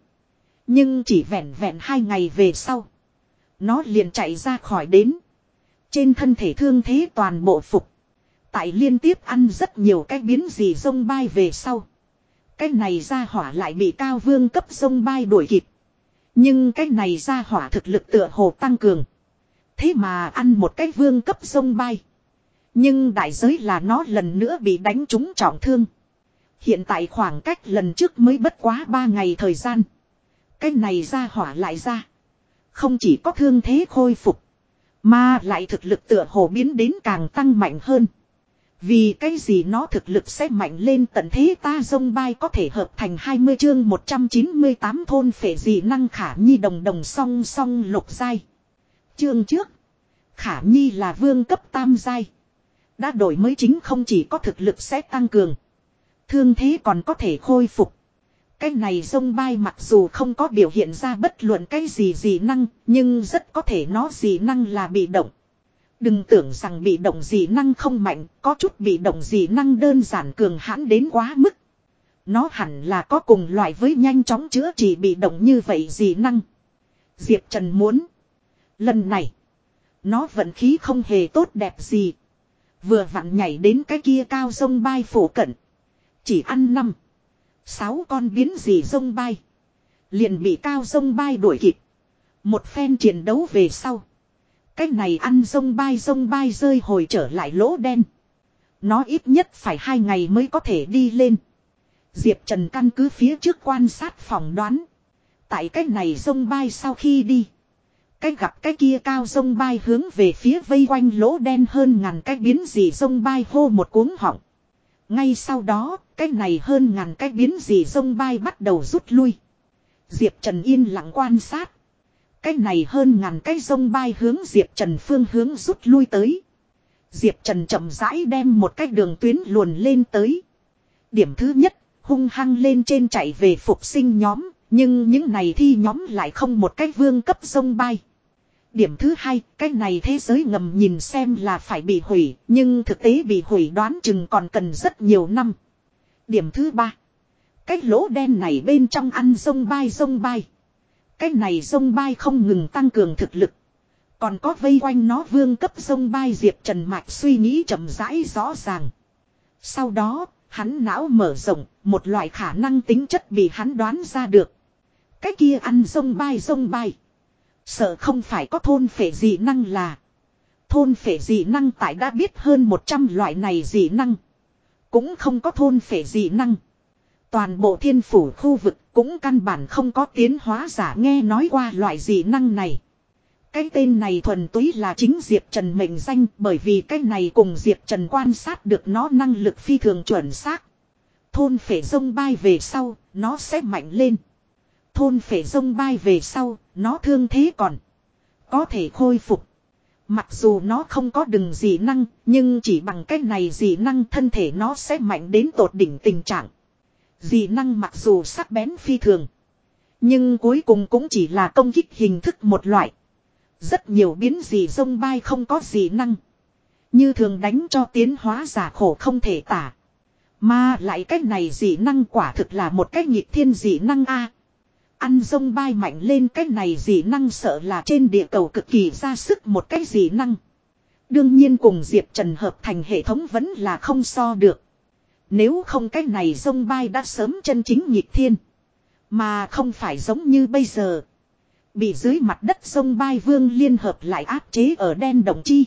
Speaker 1: Nhưng chỉ vẹn vẹn hai ngày về sau. Nó liền chạy ra khỏi đến. Trên thân thể thương thế toàn bộ phục. Tại liên tiếp ăn rất nhiều cái biến gì sông bay về sau. Cái này ra hỏa lại bị cao vương cấp sông bay đuổi kịp. Nhưng cái này ra hỏa thực lực tựa hồ tăng cường. Thế mà ăn một cái vương cấp sông bay. Nhưng đại giới là nó lần nữa bị đánh trúng trọng thương. Hiện tại khoảng cách lần trước mới bất quá 3 ngày thời gian. Cái này ra hỏa lại ra. Không chỉ có thương thế khôi phục. Mà lại thực lực tựa hồ biến đến càng tăng mạnh hơn. Vì cái gì nó thực lực sẽ mạnh lên tận thế ta dông bay có thể hợp thành 20 chương 198 thôn phệ dị năng khả nhi đồng đồng song song lục giai. Chương trước. Khả nhi là vương cấp tam giai. Đã đổi mới chính không chỉ có thực lực sẽ tăng cường. Thương thế còn có thể khôi phục. Cái này sông bay mặc dù không có biểu hiện ra bất luận cái gì gì năng, nhưng rất có thể nó gì năng là bị động. Đừng tưởng rằng bị động gì năng không mạnh, có chút bị động gì năng đơn giản cường hãn đến quá mức. Nó hẳn là có cùng loại với nhanh chóng chữa trị bị động như vậy gì năng. Diệp Trần muốn. Lần này, nó vận khí không hề tốt đẹp gì. Vừa vặn nhảy đến cái kia cao sông bay phổ cận. Chỉ ăn năm. Sáu con biến gì sông bay. Liền bị cao sông bay đuổi kịp. Một phen chiến đấu về sau. Cái này ăn sông bay sông bay rơi hồi trở lại lỗ đen. Nó ít nhất phải hai ngày mới có thể đi lên. Diệp Trần căn cứ phía trước quan sát phòng đoán. Tại cái này sông bay sau khi đi. Cái gặp cái kia cao sông bay hướng về phía vây quanh lỗ đen hơn ngàn cái biến gì sông bay hô một cuống họng. Ngay sau đó, cái này hơn ngàn cái biến gì sông bay bắt đầu rút lui. Diệp Trần yên lặng quan sát. Cái này hơn ngàn cái sông bay hướng Diệp Trần phương hướng rút lui tới. Diệp Trần chậm rãi đem một cái đường tuyến luồn lên tới. Điểm thứ nhất, hung hăng lên trên chạy về phục sinh nhóm, nhưng những này thi nhóm lại không một cái vương cấp sông bay. Điểm thứ hai, cái này thế giới ngầm nhìn xem là phải bị hủy, nhưng thực tế bị hủy đoán chừng còn cần rất nhiều năm. Điểm thứ ba, cái lỗ đen này bên trong ăn sông bay sông bay. Cái này sông bay không ngừng tăng cường thực lực. Còn có vây quanh nó vương cấp sông bay Diệp Trần Mạch suy nghĩ chậm rãi rõ ràng. Sau đó, hắn não mở rộng, một loại khả năng tính chất bị hắn đoán ra được. Cái kia ăn sông bay sông bay. Sợ không phải có thôn phệ dị năng là. Thôn phệ dị năng tại đã biết hơn 100 loại này dị năng. Cũng không có thôn phệ dị năng. Toàn bộ thiên phủ khu vực cũng căn bản không có tiến hóa giả nghe nói qua loại dị năng này. Cái tên này thuần túy là chính Diệp Trần mệnh danh bởi vì cái này cùng Diệp Trần quan sát được nó năng lực phi thường chuẩn xác. Thôn phể sông bay về sau, nó sẽ mạnh lên. Thôn phệ sông bay về sau, nó thương thế còn. Có thể khôi phục. Mặc dù nó không có đừng gì năng, nhưng chỉ bằng cách này gì năng thân thể nó sẽ mạnh đến tột đỉnh tình trạng. Dị năng mặc dù sắc bén phi thường. Nhưng cuối cùng cũng chỉ là công kích hình thức một loại. Rất nhiều biến dị sông bay không có dị năng. Như thường đánh cho tiến hóa giả khổ không thể tả. Mà lại cách này dị năng quả thực là một cách nhịp thiên dị năng A. Ăn sông bay mạnh lên cách này dị năng sợ là trên địa cầu cực kỳ ra sức một cách dị năng. Đương nhiên cùng Diệp Trần hợp thành hệ thống vẫn là không so được. Nếu không cách này sông bay đã sớm chân chính nhịp thiên. Mà không phải giống như bây giờ. Bị dưới mặt đất sông bay vương liên hợp lại áp chế ở đen đồng chi.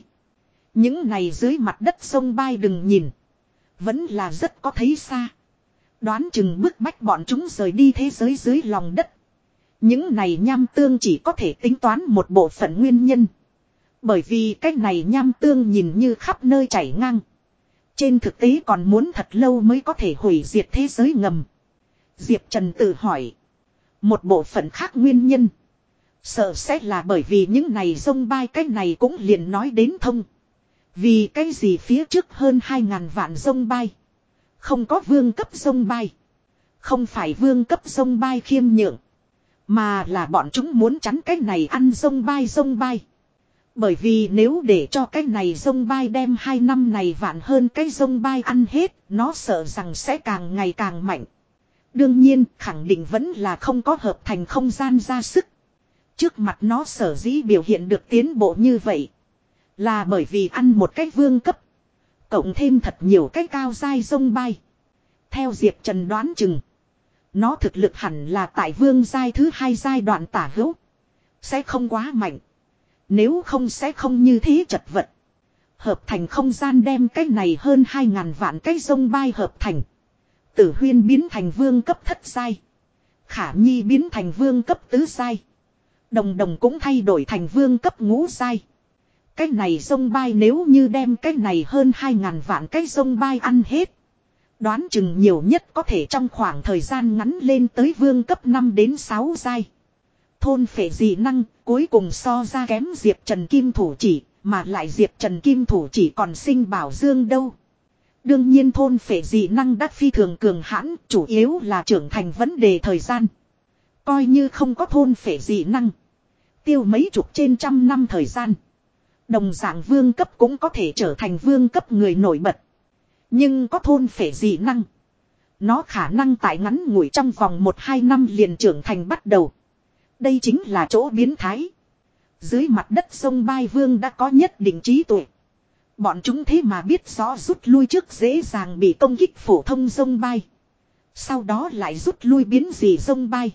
Speaker 1: Những này dưới mặt đất sông bay đừng nhìn. Vẫn là rất có thấy xa. Đoán chừng bức bách bọn chúng rời đi thế giới dưới lòng đất. Những này nham tương chỉ có thể tính toán một bộ phận nguyên nhân. Bởi vì cái này nham tương nhìn như khắp nơi chảy ngang. Trên thực tế còn muốn thật lâu mới có thể hủy diệt thế giới ngầm. Diệp Trần tự hỏi. Một bộ phận khác nguyên nhân. Sợ sẽ là bởi vì những này sông bay cái này cũng liền nói đến thông. Vì cái gì phía trước hơn 2.000 vạn sông bay. Không có vương cấp sông bay. Không phải vương cấp sông bay khiêm nhượng. Mà là bọn chúng muốn chắn cái này ăn sông bay sông bay. Bởi vì nếu để cho cái này sông bay đem hai năm này vạn hơn cái sông bay ăn hết, nó sợ rằng sẽ càng ngày càng mạnh. Đương nhiên, khẳng định vẫn là không có hợp thành không gian ra sức. Trước mặt nó sở dĩ biểu hiện được tiến bộ như vậy. Là bởi vì ăn một cái vương cấp. Cộng thêm thật nhiều cái cao dai sông bay. Theo Diệp Trần đoán chừng. Nó thực lực hẳn là tại vương giai thứ hai giai đoạn tả hữu. Sẽ không quá mạnh. Nếu không sẽ không như thế chật vật. Hợp thành không gian đem cái này hơn hai ngàn vạn cái sông bay hợp thành. Tử huyên biến thành vương cấp thất giai. Khả nhi biến thành vương cấp tứ giai. Đồng đồng cũng thay đổi thành vương cấp ngũ giai. Cái này sông bay nếu như đem cái này hơn hai ngàn vạn cái sông bay ăn hết. Đoán chừng nhiều nhất có thể trong khoảng thời gian ngắn lên tới vương cấp 5 đến 6 giai. Thôn phệ dị năng cuối cùng so ra kém Diệp Trần Kim Thủ chỉ, mà lại Diệp Trần Kim Thủ chỉ còn sinh bảo dương đâu. Đương nhiên thôn phệ dị năng đắc phi thường cường hãn, chủ yếu là trưởng thành vấn đề thời gian. Coi như không có thôn phệ dị năng. Tiêu mấy chục trên trăm năm thời gian. Đồng dạng vương cấp cũng có thể trở thành vương cấp người nổi bật. Nhưng có thôn phệ dị năng. Nó khả năng tại ngắn ngủi trong vòng 1-2 năm liền trưởng thành bắt đầu. Đây chính là chỗ biến thái. Dưới mặt đất sông Bai Vương đã có nhất định trí tuệ. Bọn chúng thế mà biết rõ rút lui trước dễ dàng bị công kích phổ thông sông Bai. Sau đó lại rút lui biến gì sông Bai.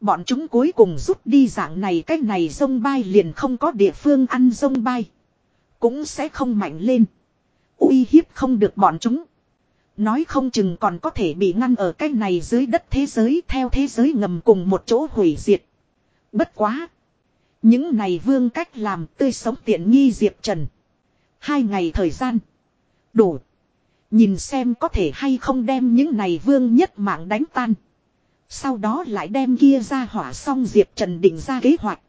Speaker 1: Bọn chúng cuối cùng rút đi dạng này cách này sông Bai liền không có địa phương ăn sông Bai. Cũng sẽ không mạnh lên uy hiếp không được bọn chúng. Nói không chừng còn có thể bị ngăn ở cái này dưới đất thế giới theo thế giới ngầm cùng một chỗ hủy diệt. Bất quá. Những này vương cách làm tươi sống tiện nghi Diệp Trần. Hai ngày thời gian. Đủ. Nhìn xem có thể hay không đem những này vương nhất mạng đánh tan. Sau đó lại đem kia ra hỏa xong Diệp Trần định ra kế hoạch.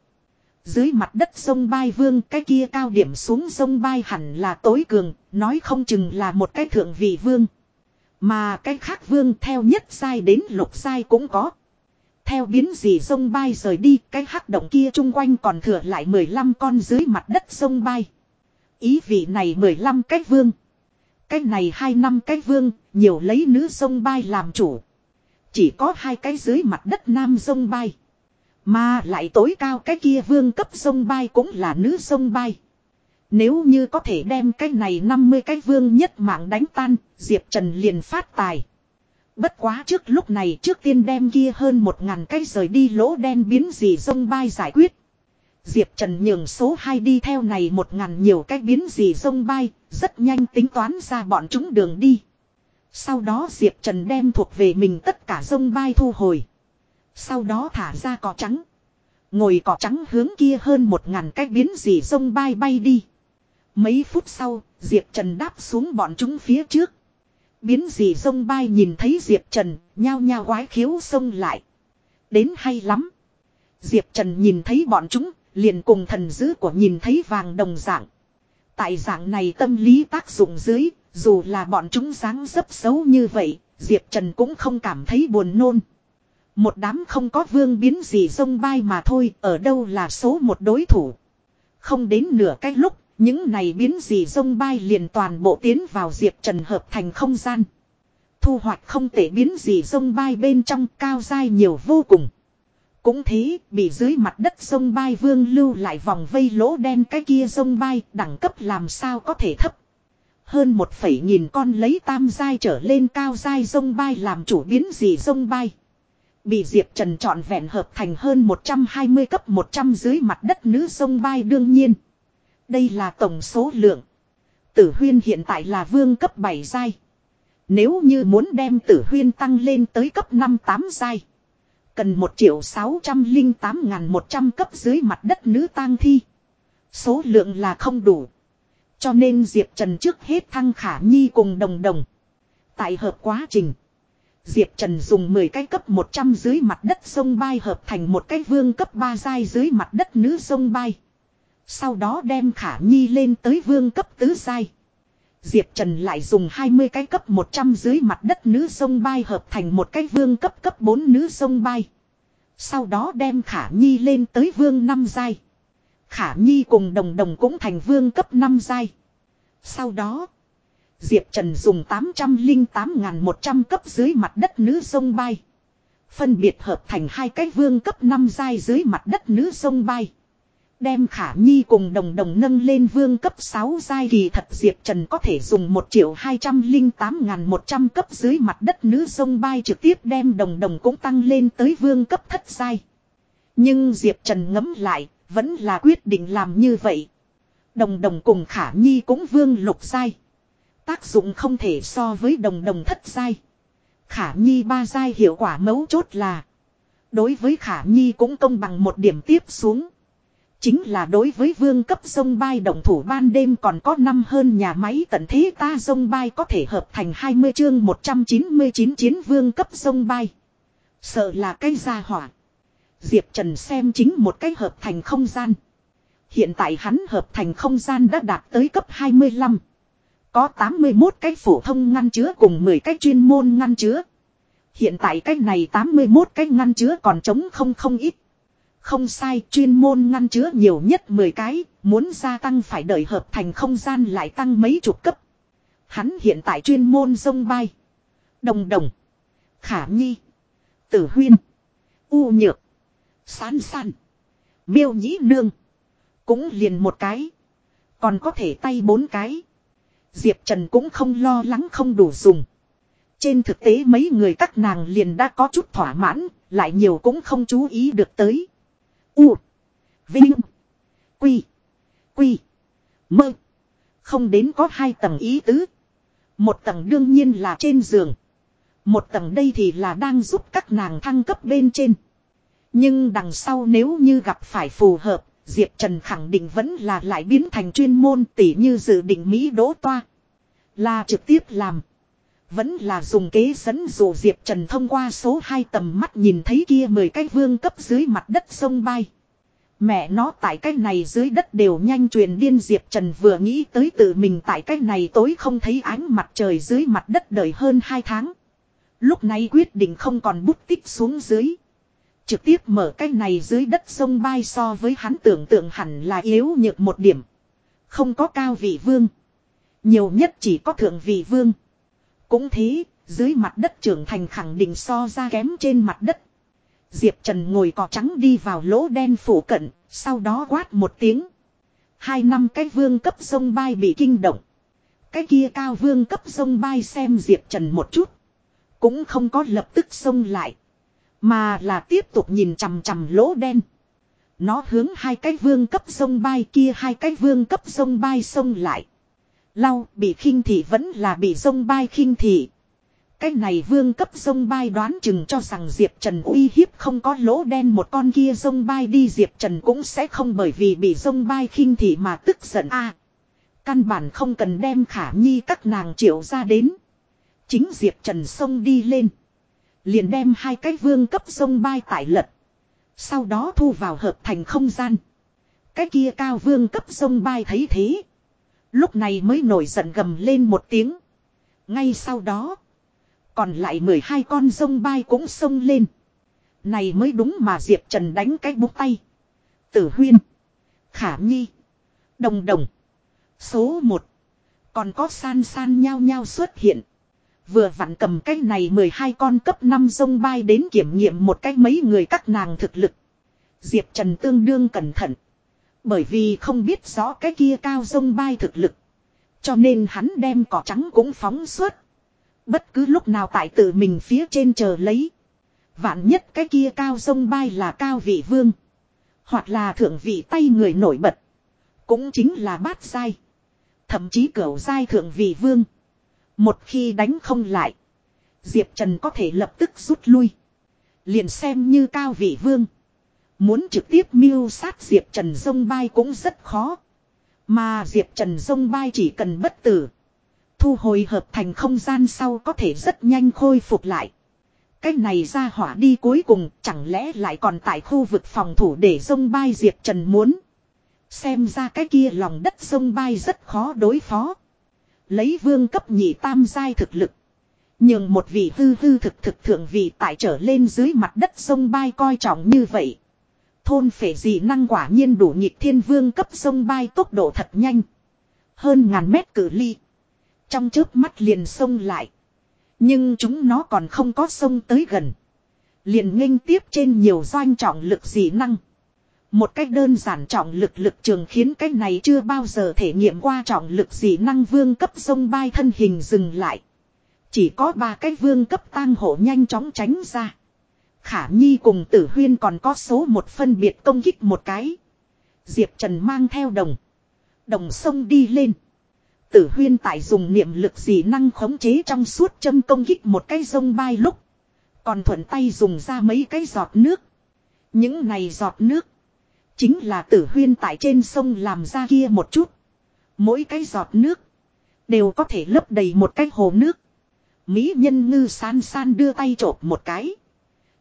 Speaker 1: Dưới mặt đất sông bay vương cái kia cao điểm xuống sông bay hẳn là tối cường, nói không chừng là một cái thượng vị vương. Mà cái khác vương theo nhất sai đến lục sai cũng có. Theo biến gì sông bay rời đi, cái hắc động kia chung quanh còn thừa lại 15 con dưới mặt đất sông bay. Ý vị này 15 cái vương. Cái này hai năm cái vương, nhiều lấy nữ sông bay làm chủ. Chỉ có hai cái dưới mặt đất nam sông bay. Mà lại tối cao cái kia vương cấp sông bay cũng là nữ sông bay. Nếu như có thể đem cái này 50 cái vương nhất mạng đánh tan, Diệp Trần liền phát tài. Bất quá trước lúc này trước tiên đem kia hơn một ngàn cái rời đi lỗ đen biến gì sông bay giải quyết. Diệp Trần nhường số 2 đi theo này một ngàn nhiều cái biến gì sông bay, rất nhanh tính toán ra bọn chúng đường đi. Sau đó Diệp Trần đem thuộc về mình tất cả sông bay thu hồi. Sau đó thả ra cỏ trắng. Ngồi cỏ trắng hướng kia hơn một ngàn cái biến gì sông bay bay đi. Mấy phút sau, Diệp Trần đáp xuống bọn chúng phía trước. Biến gì sông bay nhìn thấy Diệp Trần, nhao nhao quái khiếu sông lại. Đến hay lắm. Diệp Trần nhìn thấy bọn chúng, liền cùng thần dữ của nhìn thấy vàng đồng dạng. Tại dạng này tâm lý tác dụng dưới, dù là bọn chúng dáng dấp xấu như vậy, Diệp Trần cũng không cảm thấy buồn nôn. Một đám không có vương biến gì sông bay mà thôi, ở đâu là số một đối thủ. Không đến nửa cái lúc, những này biến gì sông bay liền toàn bộ tiến vào Diệp Trần hợp thành không gian. Thu hoạch không thể biến gì sông bay bên trong cao dai nhiều vô cùng. Cũng thế, bị dưới mặt đất sông bay vương lưu lại vòng vây lỗ đen cái kia sông bay, đẳng cấp làm sao có thể thấp. Hơn một phẩy nghìn con lấy tam giai trở lên cao giai sông bay làm chủ biến gì sông bay. Bị Diệp Trần chọn vẹn hợp thành hơn 120 cấp 100 dưới mặt đất nữ sông bay đương nhiên. Đây là tổng số lượng. Tử huyên hiện tại là vương cấp 7 giai. Nếu như muốn đem tử huyên tăng lên tới cấp 5-8 giai. Cần 1 triệu 608.100 cấp dưới mặt đất nữ tang thi. Số lượng là không đủ. Cho nên Diệp Trần trước hết thăng khả nhi cùng đồng đồng. Tại hợp quá trình. Diệp Trần dùng 10 cái cấp 100 dưới mặt đất sông bay hợp thành một cái vương cấp 3 giai dưới mặt đất nữ sông bay. Sau đó đem khả nhi lên tới vương cấp tứ giai. Diệp Trần lại dùng 20 cái cấp 100 dưới mặt đất nữ sông bay hợp thành một cái vương cấp cấp 4 nữ sông bay. Sau đó đem khả nhi lên tới vương 5 giai. Khả nhi cùng đồng đồng cũng thành vương cấp 5 giai. Sau đó, Diệp Trần dùng 808.100 cấp dưới mặt đất nữ sông bay. Phân biệt hợp thành hai cái vương cấp 5 giai dưới mặt đất nữ sông bay. Đem khả nhi cùng đồng đồng nâng lên vương cấp 6 giai kỳ thật Diệp Trần có thể dùng 1 triệu 208.100 cấp dưới mặt đất nữ sông bay trực tiếp đem đồng đồng cũng tăng lên tới vương cấp thất giai. Nhưng Diệp Trần ngấm lại, vẫn là quyết định làm như vậy. Đồng đồng cùng khả nhi cũng vương lục giai. Tác dụng không thể so với đồng đồng thất giai. Khả nhi ba giai hiệu quả mấu chốt là. Đối với khả nhi cũng công bằng một điểm tiếp xuống. Chính là đối với vương cấp sông bay động thủ ban đêm còn có năm hơn nhà máy tận thế ta sông bay có thể hợp thành 20 chương 199 chiến vương cấp sông bay. Sợ là cái gia hỏa. Diệp Trần xem chính một cái hợp thành không gian. Hiện tại hắn hợp thành không gian đã đạt tới cấp 25. Có 81 cái phổ thông ngăn chứa cùng 10 cái chuyên môn ngăn chứa. Hiện tại cái này 81 cái ngăn chứa còn trống không không ít. Không sai, chuyên môn ngăn chứa nhiều nhất 10 cái, muốn gia tăng phải đợi hợp thành không gian lại tăng mấy chục cấp. Hắn hiện tại chuyên môn dông bay. Đồng đồng. Khả nhi. Tử huyên. U nhược. sán san. Miêu nhĩ nương. Cũng liền một cái. Còn có thể tay bốn cái. Diệp Trần cũng không lo lắng không đủ dùng. Trên thực tế mấy người các nàng liền đã có chút thỏa mãn, lại nhiều cũng không chú ý được tới. U. Vinh. Quy. Quy. Mơ. Không đến có hai tầng ý tứ. Một tầng đương nhiên là trên giường. Một tầng đây thì là đang giúp các nàng thăng cấp bên trên. Nhưng đằng sau nếu như gặp phải phù hợp, Diệp Trần khẳng định vẫn là lại biến thành chuyên môn tỉ như dự định Mỹ đỗ toa. Là trực tiếp làm. Vẫn là dùng kế dẫn dụ Diệp Trần thông qua số 2 tầm mắt nhìn thấy kia 10 cái vương cấp dưới mặt đất sông bay. Mẹ nó tại cái này dưới đất đều nhanh truyền điên Diệp Trần vừa nghĩ tới tự mình tại cái này tối không thấy ánh mặt trời dưới mặt đất đời hơn 2 tháng. Lúc này quyết định không còn bút tích xuống dưới. Trực tiếp mở cái này dưới đất sông bay so với hắn tưởng tượng hẳn là yếu nhược một điểm. Không có cao vị vương. Nhiều nhất chỉ có thượng vị vương. Cũng thế, dưới mặt đất trưởng thành khẳng định so ra kém trên mặt đất. Diệp Trần ngồi cỏ trắng đi vào lỗ đen phủ cận, sau đó quát một tiếng. Hai năm cái vương cấp sông bay bị kinh động. Cái kia cao vương cấp sông bay xem Diệp Trần một chút. Cũng không có lập tức xông lại. Mà là tiếp tục nhìn chằm chằm lỗ đen. Nó hướng hai cái vương cấp sông bay kia hai cái vương cấp sông bay xông lại. Lau bị khinh thị vẫn là bị sông bay khinh thị. Cái này vương cấp sông bay đoán chừng cho rằng Diệp Trần uy hiếp không có lỗ đen một con kia sông bay đi, Diệp Trần cũng sẽ không bởi vì bị sông bay khinh thị mà tức giận a Căn bản không cần đem khả nhi các nàng triệu ra đến. Chính Diệp Trần sông đi lên. Liền đem hai cái vương cấp sông bay tải lật. Sau đó thu vào hợp thành không gian. Cái kia cao vương cấp sông bay thấy thế. Lúc này mới nổi giận gầm lên một tiếng. Ngay sau đó. Còn lại 12 con sông bay cũng sông lên. Này mới đúng mà Diệp Trần đánh cái búng tay. Tử huyên. Khả nhi. Đồng đồng. Số 1. Còn có san san nhau nhau xuất hiện. Vừa vặn cầm cái này 12 con cấp 5 sông bay đến kiểm nghiệm một cách mấy người các nàng thực lực. Diệp Trần tương đương cẩn thận. Bởi vì không biết rõ cái kia cao sông bay thực lực. Cho nên hắn đem cỏ trắng cũng phóng suốt. Bất cứ lúc nào tại tự mình phía trên chờ lấy. Vạn nhất cái kia cao sông bay là cao vị vương. Hoặc là thượng vị tay người nổi bật. Cũng chính là bát sai. Thậm chí cửu sai thượng vị vương. Một khi đánh không lại. Diệp Trần có thể lập tức rút lui. Liền xem như cao vị vương. Muốn trực tiếp mưu sát Diệp Trần sông bay cũng rất khó. Mà Diệp Trần sông bay chỉ cần bất tử. Thu hồi hợp thành không gian sau có thể rất nhanh khôi phục lại. Cái này ra hỏa đi cuối cùng chẳng lẽ lại còn tại khu vực phòng thủ để sông bay Diệp Trần muốn. Xem ra cái kia lòng đất sông bay rất khó đối phó. Lấy vương cấp nhị tam giai thực lực. Nhưng một vị hư hư thực thực thượng vị tại trở lên dưới mặt đất sông bay coi trọng như vậy. Thôn phệ dị năng quả nhiên đủ nhịp thiên vương cấp sông bay tốc độ thật nhanh. Hơn ngàn mét cử ly. Trong chớp mắt liền sông lại. Nhưng chúng nó còn không có sông tới gần. Liền nghênh tiếp trên nhiều doanh trọng lực dị năng. Một cách đơn giản trọng lực lực trường khiến cái này chưa bao giờ thể nghiệm qua trọng lực dị năng vương cấp sông bay thân hình dừng lại. Chỉ có ba cái vương cấp tang hộ nhanh chóng tránh ra. Khả Nhi cùng tử huyên còn có số một phân biệt công kích một cái. Diệp Trần mang theo đồng. Đồng sông đi lên. Tử huyên tại dùng niệm lực dị năng khống chế trong suốt châm công kích một cái sông bay lúc. Còn thuận tay dùng ra mấy cái giọt nước. Những này giọt nước. Chính là tử huyên tại trên sông làm ra kia một chút. Mỗi cái giọt nước. Đều có thể lấp đầy một cái hồ nước. Mỹ nhân ngư san san đưa tay trộp một cái.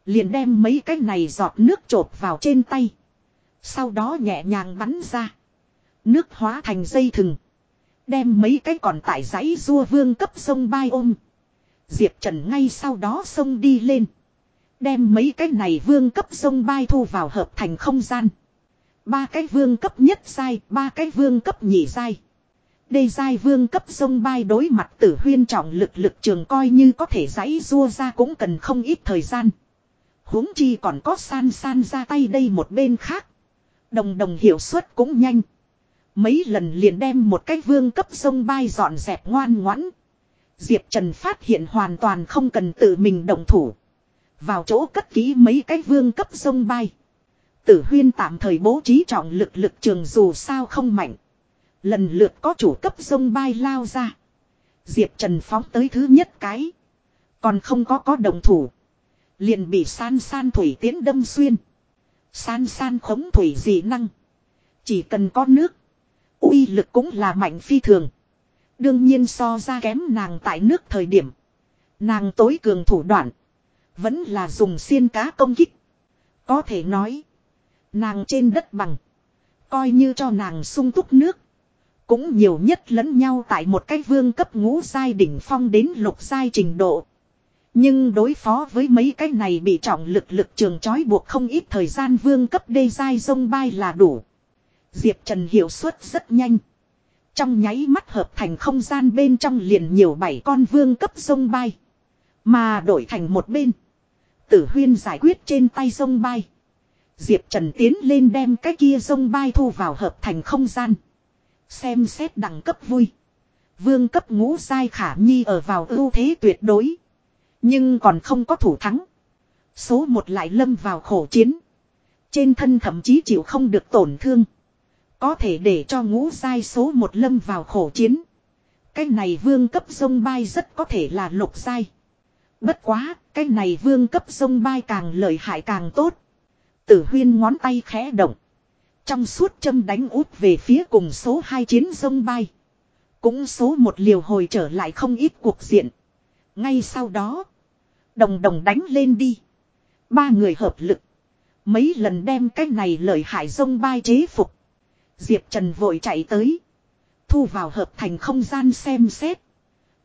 Speaker 1: Liền đem mấy cái này giọt nước trộp vào trên tay. Sau đó nhẹ nhàng bắn ra. Nước hóa thành dây thừng. Đem mấy cái còn tại giấy rua vương cấp sông bay ôm. Diệp Trần ngay sau đó sông đi lên. Đem mấy cái này vương cấp sông bay thu vào hợp thành không gian. Ba cái vương cấp nhất sai, ba cái vương cấp nhị sai. Đây giai vương cấp sông bay đối mặt tử huyên trọng lực lực trường coi như có thể giãy rua ra cũng cần không ít thời gian huống chi còn có san san ra tay đây một bên khác. Đồng đồng hiệu suất cũng nhanh. Mấy lần liền đem một cái vương cấp sông bay dọn dẹp ngoan ngoãn. Diệp Trần phát hiện hoàn toàn không cần tự mình động thủ. Vào chỗ cất ký mấy cái vương cấp sông bay. Tử huyên tạm thời bố trí trọng lực lực trường dù sao không mạnh. Lần lượt có chủ cấp sông bay lao ra. Diệp Trần phóng tới thứ nhất cái. Còn không có có đồng thủ. Liền bị san san thủy tiến đâm xuyên. San san khống thủy dị năng. Chỉ cần có nước. uy lực cũng là mạnh phi thường. Đương nhiên so ra kém nàng tại nước thời điểm. Nàng tối cường thủ đoạn. Vẫn là dùng xiên cá công kích. Có thể nói. Nàng trên đất bằng. Coi như cho nàng sung túc nước. Cũng nhiều nhất lẫn nhau tại một cái vương cấp ngũ giai đỉnh phong đến lục giai trình độ. Nhưng đối phó với mấy cái này bị trọng lực lực trường trói buộc không ít thời gian vương cấp đê dai sông bay là đủ. Diệp Trần hiệu suất rất nhanh. Trong nháy mắt hợp thành không gian bên trong liền nhiều bảy con vương cấp sông bay. Mà đổi thành một bên. Tử huyên giải quyết trên tay sông bay. Diệp Trần tiến lên đem cái kia sông bay thu vào hợp thành không gian. Xem xét đẳng cấp vui. Vương cấp ngũ sai khả nhi ở vào ưu thế tuyệt đối. Nhưng còn không có thủ thắng. Số một lại lâm vào khổ chiến. Trên thân thậm chí chịu không được tổn thương. Có thể để cho ngũ sai số một lâm vào khổ chiến. Cái này vương cấp sông bay rất có thể là lục sai Bất quá, cái này vương cấp sông bay càng lợi hại càng tốt. Tử huyên ngón tay khẽ động. Trong suốt châm đánh út về phía cùng số 2 chiến sông bay. Cũng số một liều hồi trở lại không ít cuộc diện. Ngay sau đó. Đồng đồng đánh lên đi. Ba người hợp lực. Mấy lần đem cái này lợi hại dông bay chế phục. Diệp Trần vội chạy tới. Thu vào hợp thành không gian xem xét.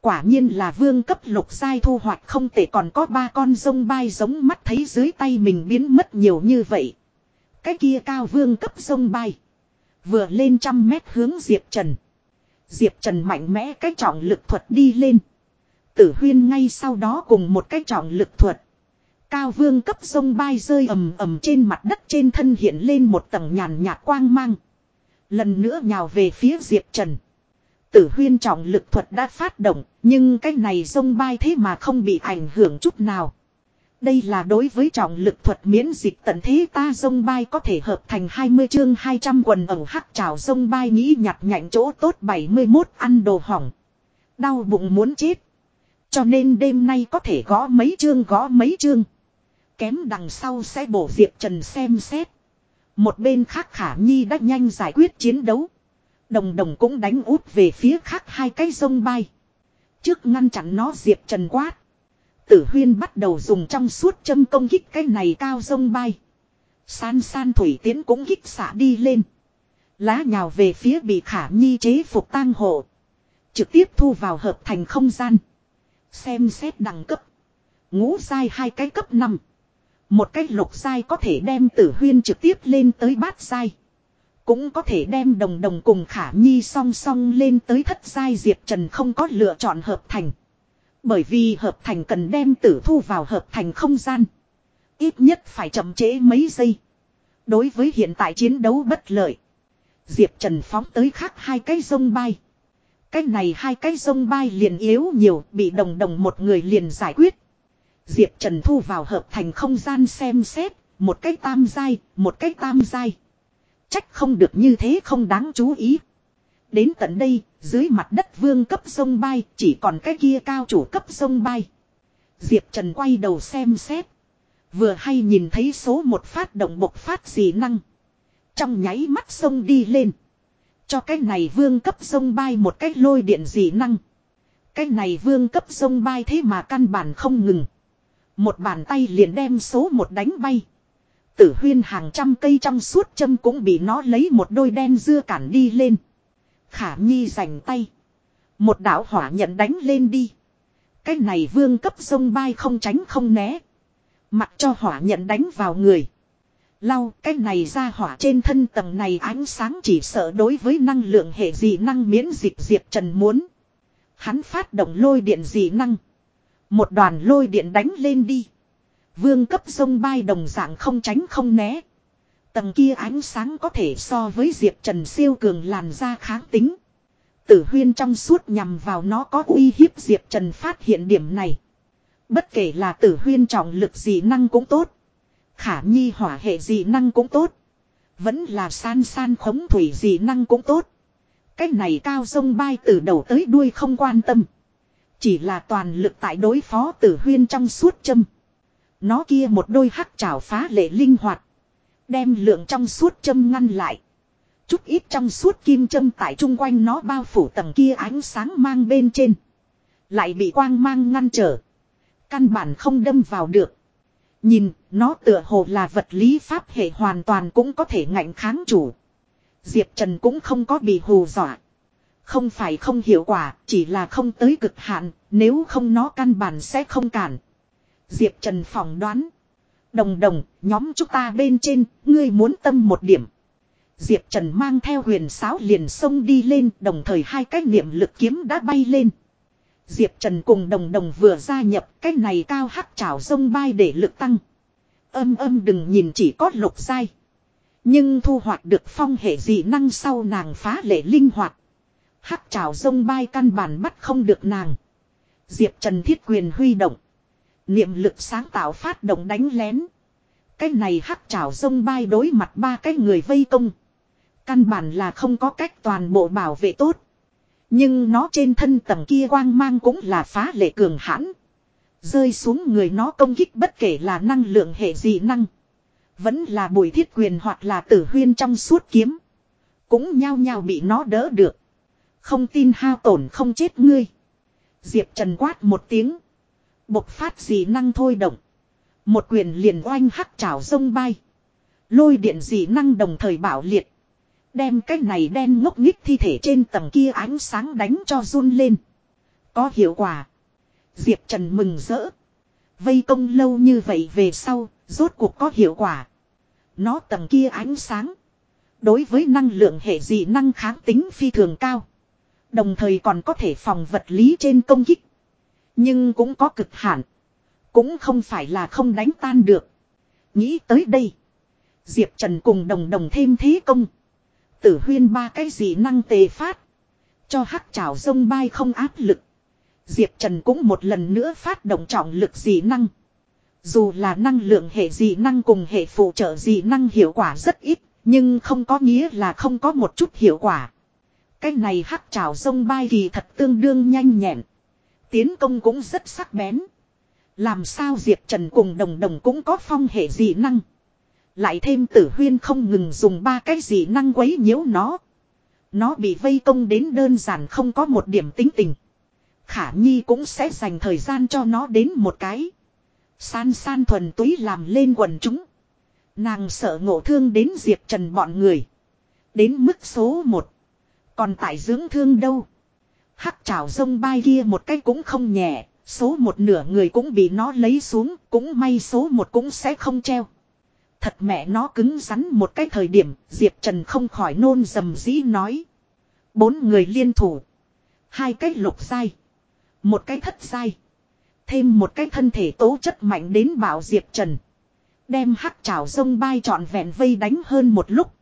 Speaker 1: Quả nhiên là vương cấp lục giai thu hoạch không thể còn có ba con dông bay giống mắt thấy dưới tay mình biến mất nhiều như vậy. Cái kia cao vương cấp dông bay. Vừa lên trăm mét hướng Diệp Trần. Diệp Trần mạnh mẽ cái trọng lực thuật đi lên. Tử huyên ngay sau đó cùng một cái trọng lực thuật. Cao vương cấp sông bay rơi ầm ầm trên mặt đất trên thân hiện lên một tầng nhàn nhạt quang mang. Lần nữa nhào về phía Diệp Trần. Tử huyên trọng lực thuật đã phát động, nhưng cái này sông bay thế mà không bị ảnh hưởng chút nào. Đây là đối với trọng lực thuật miễn dịch tận thế ta sông bay có thể hợp thành 20 chương 200 quần ẩu hắc trào sông bay nghĩ nhặt nhạnh chỗ tốt 71 ăn đồ hỏng. Đau bụng muốn chết. Cho nên đêm nay có thể gõ mấy chương, gõ mấy chương. Kém đằng sau sẽ bổ Diệp Trần xem xét. Một bên khác Khả Nhi đã nhanh giải quyết chiến đấu. Đồng đồng cũng đánh út về phía khác hai cái sông bay. Trước ngăn chặn nó Diệp Trần quát. Tử huyên bắt đầu dùng trong suốt châm công kích cái này cao sông bay. San san thủy tiến cũng kích xả đi lên. Lá nhào về phía bị khả nhi chế phục tang hộ. Trực tiếp thu vào hợp thành không gian. Xem xét đẳng cấp. Ngũ sai hai cái cấp 5. Một cách lục sai có thể đem tử huyên trực tiếp lên tới bát sai. Cũng có thể đem đồng đồng cùng khả nhi song song lên tới thất sai Diệp Trần không có lựa chọn hợp thành. Bởi vì hợp thành cần đem tử thu vào hợp thành không gian. Ít nhất phải chậm trễ mấy giây. Đối với hiện tại chiến đấu bất lợi. Diệp Trần phóng tới khác hai cái sông bay. Cái này hai cái sông bay liền yếu nhiều bị đồng đồng một người liền giải quyết. Diệp Trần thu vào hợp thành không gian xem xét, một cái tam giai, một cái tam giai. Trách không được như thế không đáng chú ý. Đến tận đây, dưới mặt đất vương cấp sông bay, chỉ còn cái kia cao chủ cấp sông bay. Diệp Trần quay đầu xem xét. Vừa hay nhìn thấy số một phát động bộc phát dị năng. Trong nháy mắt sông đi lên. Cho cái này vương cấp sông bay một cách lôi điện dị năng. Cái này vương cấp sông bay thế mà căn bản không ngừng. Một bàn tay liền đem số một đánh bay. Tử huyên hàng trăm cây trong suốt châm cũng bị nó lấy một đôi đen dưa cản đi lên. Khả nhi giành tay. Một đạo hỏa nhận đánh lên đi. Cái này vương cấp sông bay không tránh không né. Mặc cho hỏa nhận đánh vào người. Lau, cái này ra hỏa trên thân tầng này ánh sáng chỉ sợ đối với năng lượng hệ dị năng miễn dịch Diệp Trần muốn. Hắn phát động lôi điện dị năng. Một đoàn lôi điện đánh lên đi. Vương cấp sông bay đồng dạng không tránh không né. Tầng kia ánh sáng có thể so với Diệp Trần siêu cường làn da kháng tính. Tử huyên trong suốt nhằm vào nó có uy hiếp Diệp Trần phát hiện điểm này. Bất kể là tử huyên trọng lực dị năng cũng tốt. Khả nhi hỏa hệ dị năng cũng tốt. Vẫn là san san khống thủy dị năng cũng tốt. Cái này cao sông bay từ đầu tới đuôi không quan tâm. Chỉ là toàn lực tại đối phó tử huyên trong suốt châm. Nó kia một đôi hắc trảo phá lệ linh hoạt. Đem lượng trong suốt châm ngăn lại. Chút ít trong suốt kim châm tại chung quanh nó bao phủ tầng kia ánh sáng mang bên trên. Lại bị quang mang ngăn trở. Căn bản không đâm vào được. Nhìn, nó tựa hồ là vật lý pháp hệ hoàn toàn cũng có thể ngạnh kháng chủ. Diệp Trần cũng không có bị hù dọa. Không phải không hiệu quả, chỉ là không tới cực hạn, nếu không nó căn bản sẽ không cản. Diệp Trần phỏng đoán. Đồng đồng, nhóm chúng ta bên trên, ngươi muốn tâm một điểm. Diệp Trần mang theo huyền sáo liền sông đi lên, đồng thời hai cái niệm lực kiếm đã bay lên. Diệp Trần cùng đồng đồng vừa gia nhập cái này cao hắc trảo sông bay để lực tăng. Âm âm đừng nhìn chỉ có lục dai. Nhưng thu hoạch được phong hệ dị năng sau nàng phá lệ linh hoạt. Hắc trảo sông bay căn bản bắt không được nàng. Diệp Trần thiết quyền huy động. Niệm lực sáng tạo phát động đánh lén. Cái này hắc trảo sông bay đối mặt ba cái người vây công. Căn bản là không có cách toàn bộ bảo vệ tốt. Nhưng nó trên thân tầng kia quang mang cũng là phá lệ cường hãn. Rơi xuống người nó công kích bất kể là năng lượng hệ gì năng. Vẫn là bùi thiết quyền hoặc là tử huyên trong suốt kiếm. Cũng nhao nhao bị nó đỡ được. Không tin hao tổn không chết ngươi. Diệp Trần quát một tiếng. Bộc phát dị năng thôi động. Một quyền liền oanh hắc trào sông bay. Lôi điện dị năng đồng thời bảo liệt. Đem cái này đen ngốc nghích thi thể trên tầng kia ánh sáng đánh cho run lên. Có hiệu quả. Diệp Trần mừng rỡ. Vây công lâu như vậy về sau, rốt cuộc có hiệu quả. Nó tầng kia ánh sáng. Đối với năng lượng hệ dị năng kháng tính phi thường cao. Đồng thời còn có thể phòng vật lý trên công kích. Nhưng cũng có cực hạn. Cũng không phải là không đánh tan được. Nghĩ tới đây. Diệp Trần cùng đồng đồng thêm thế công. Tử huyên ba cái dị năng tề phát. Cho hắc trảo sông bay không áp lực. Diệp Trần cũng một lần nữa phát động trọng lực dị năng. Dù là năng lượng hệ dị năng cùng hệ phụ trợ dị năng hiệu quả rất ít, nhưng không có nghĩa là không có một chút hiệu quả. Cái này hắc trào sông bay kỳ thật tương đương nhanh nhẹn. Tiến công cũng rất sắc bén. Làm sao Diệp Trần cùng đồng đồng cũng có phong hệ dị năng. Lại thêm tử huyên không ngừng dùng ba cái dị năng quấy nhiễu nó. Nó bị vây công đến đơn giản không có một điểm tính tình. Khả Nhi cũng sẽ dành thời gian cho nó đến một cái. San san thuần túy làm lên quần chúng. Nàng sợ ngộ thương đến Diệp Trần bọn người. Đến mức số một. Còn tại dưỡng thương đâu. Hắc trào sông bay kia một cái cũng không nhẹ. Số một nửa người cũng bị nó lấy xuống. Cũng may số một cũng sẽ không treo. Thật mẹ nó cứng rắn một cái thời điểm, Diệp Trần không khỏi nôn dầm dĩ nói. Bốn người liên thủ. Hai cái lục dai. Một cái thất sai. Thêm một cái thân thể tố chất mạnh đến bảo Diệp Trần. Đem hắc trào sông bay trọn vẹn vây đánh hơn một lúc.